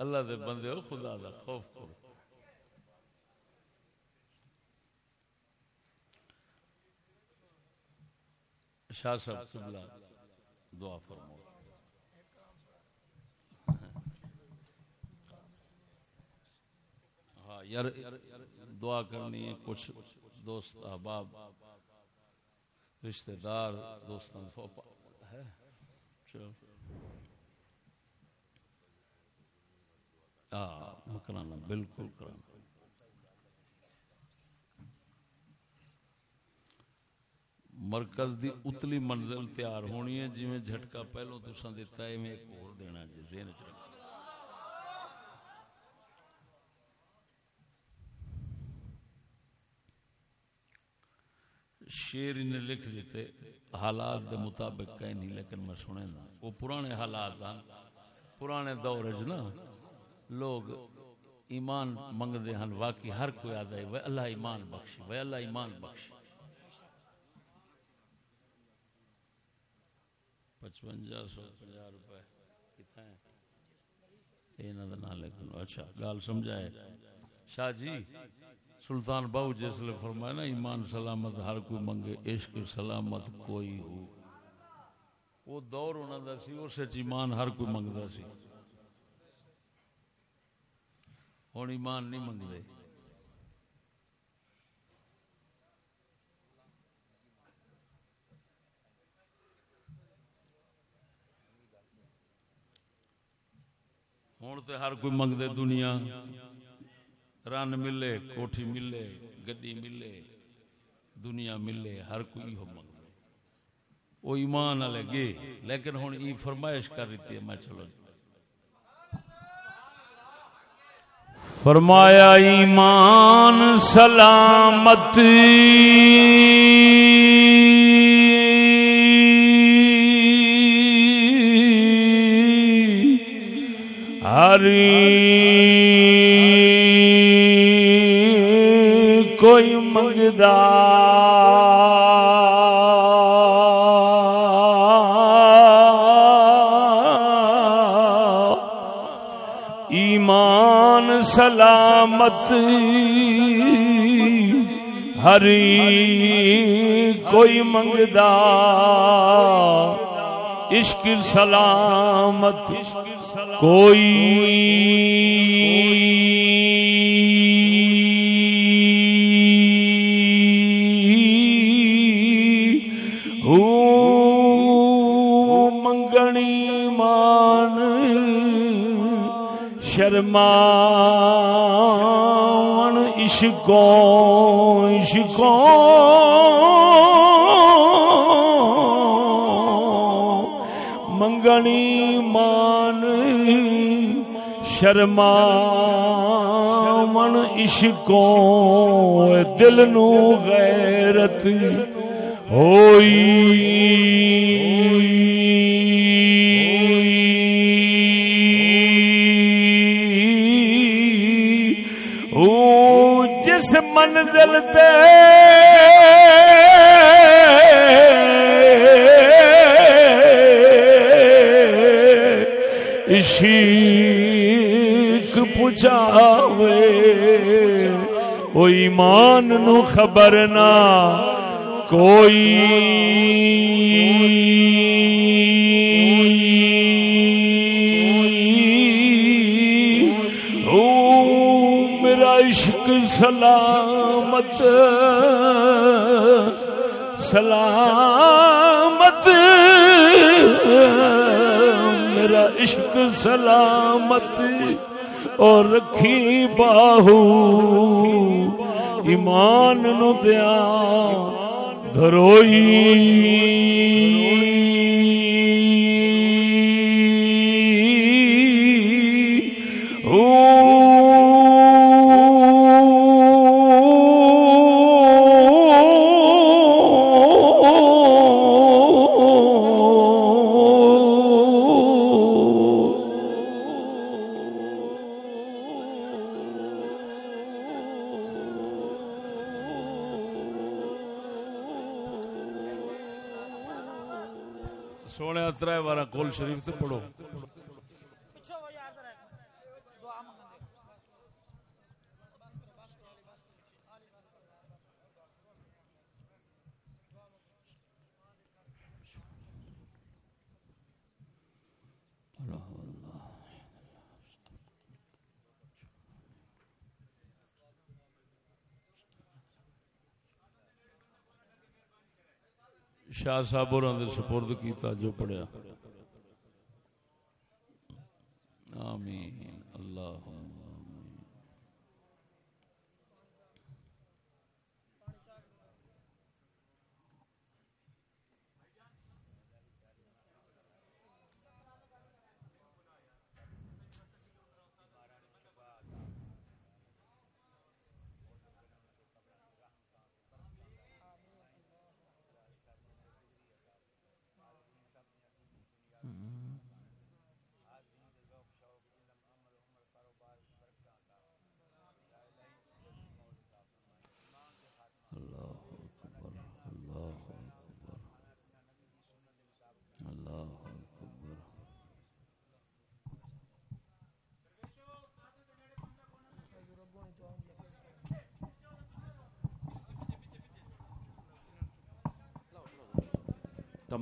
اللہ دے بندے ہو خدا دا خوف کرو۔ شاہ صاحب قبلہ دعا فرماؤ ہاں یار دعا کرنی ہے، کچھ دوست، احباب، رشتہ دار، دوستان ہے؟ چلو۔ ہاں کرانا بالکل کرانا مرکز دی اتلی منزل تیار ہونی ہے جی میں جھٹکا پہلو تو دیتا ہے میں ایک اور دینا جی ذہن چ شیر نے لکھ دیتے، حالات دے مطابق کہیں نہیں، لیکن میں سنے نا، وہ پرانے حالات ہیں پرانے دور ہے نا، لوگ ایمان منگتے ہیں واقعی ہر کوئی آدھا ہے وہ اللہ ایمان بخشی وہ اللہ ایمان بخشی پچپنجا سو پنجا روپے کتنے ہیں؟ یہ نہ لیکن اچھا گال سمجھائے۔ شاہ جی سلطان باؤ جس لیے فرمایا نا، ایمان سلامت، ہر کوئی منگے، عشق سلامت کوئی ہو۔ وہ دور ہونا دا سی، اس وچ ایمان ہر کوئی منگدا سی۔ ہن ایمان نہیں منگدے۔ ہوں تو ہر کوئی منگ منگدے دنیا۔ رن ملے، کوٹھی ملے گڈی ملے، دنیا ملے، ہر کوئی ہو منگدے وہ ایمان والے گے لیکن ہوں ای فرمائش کر دیتی ہے، میں چلو۔ فرمایا، ایمان، سلامت۔ ہری کوئی منگدا۔ ایمان سلامت ہری کوئی منگدا۔ عشق سلامت کوئی شرما عشقوں عشقوں منگنی مان شرما من عشقوں دل نو غیرت ہوئی او جس منزل تے عشق پچاوے او ایمان نو خبر نہ کوئی سلامت سلامت میرا عشق سلامت اور رکھی باہو ایمان نو دیا دھروئی۔ شاہ صاحب اور اندر سپرد کیتا جو پڑھیا۔ آمین۔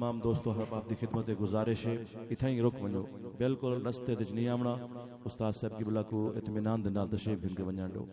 تمام دوستو احباب دی خدمت گزارش ہے۔ اتھاں ہی رک ونجو۔ بالکل رستے وچ نہیں آونا استاد صاحب کی بلا کو اطمینان دے نال تشریف گھن کے ونجان دو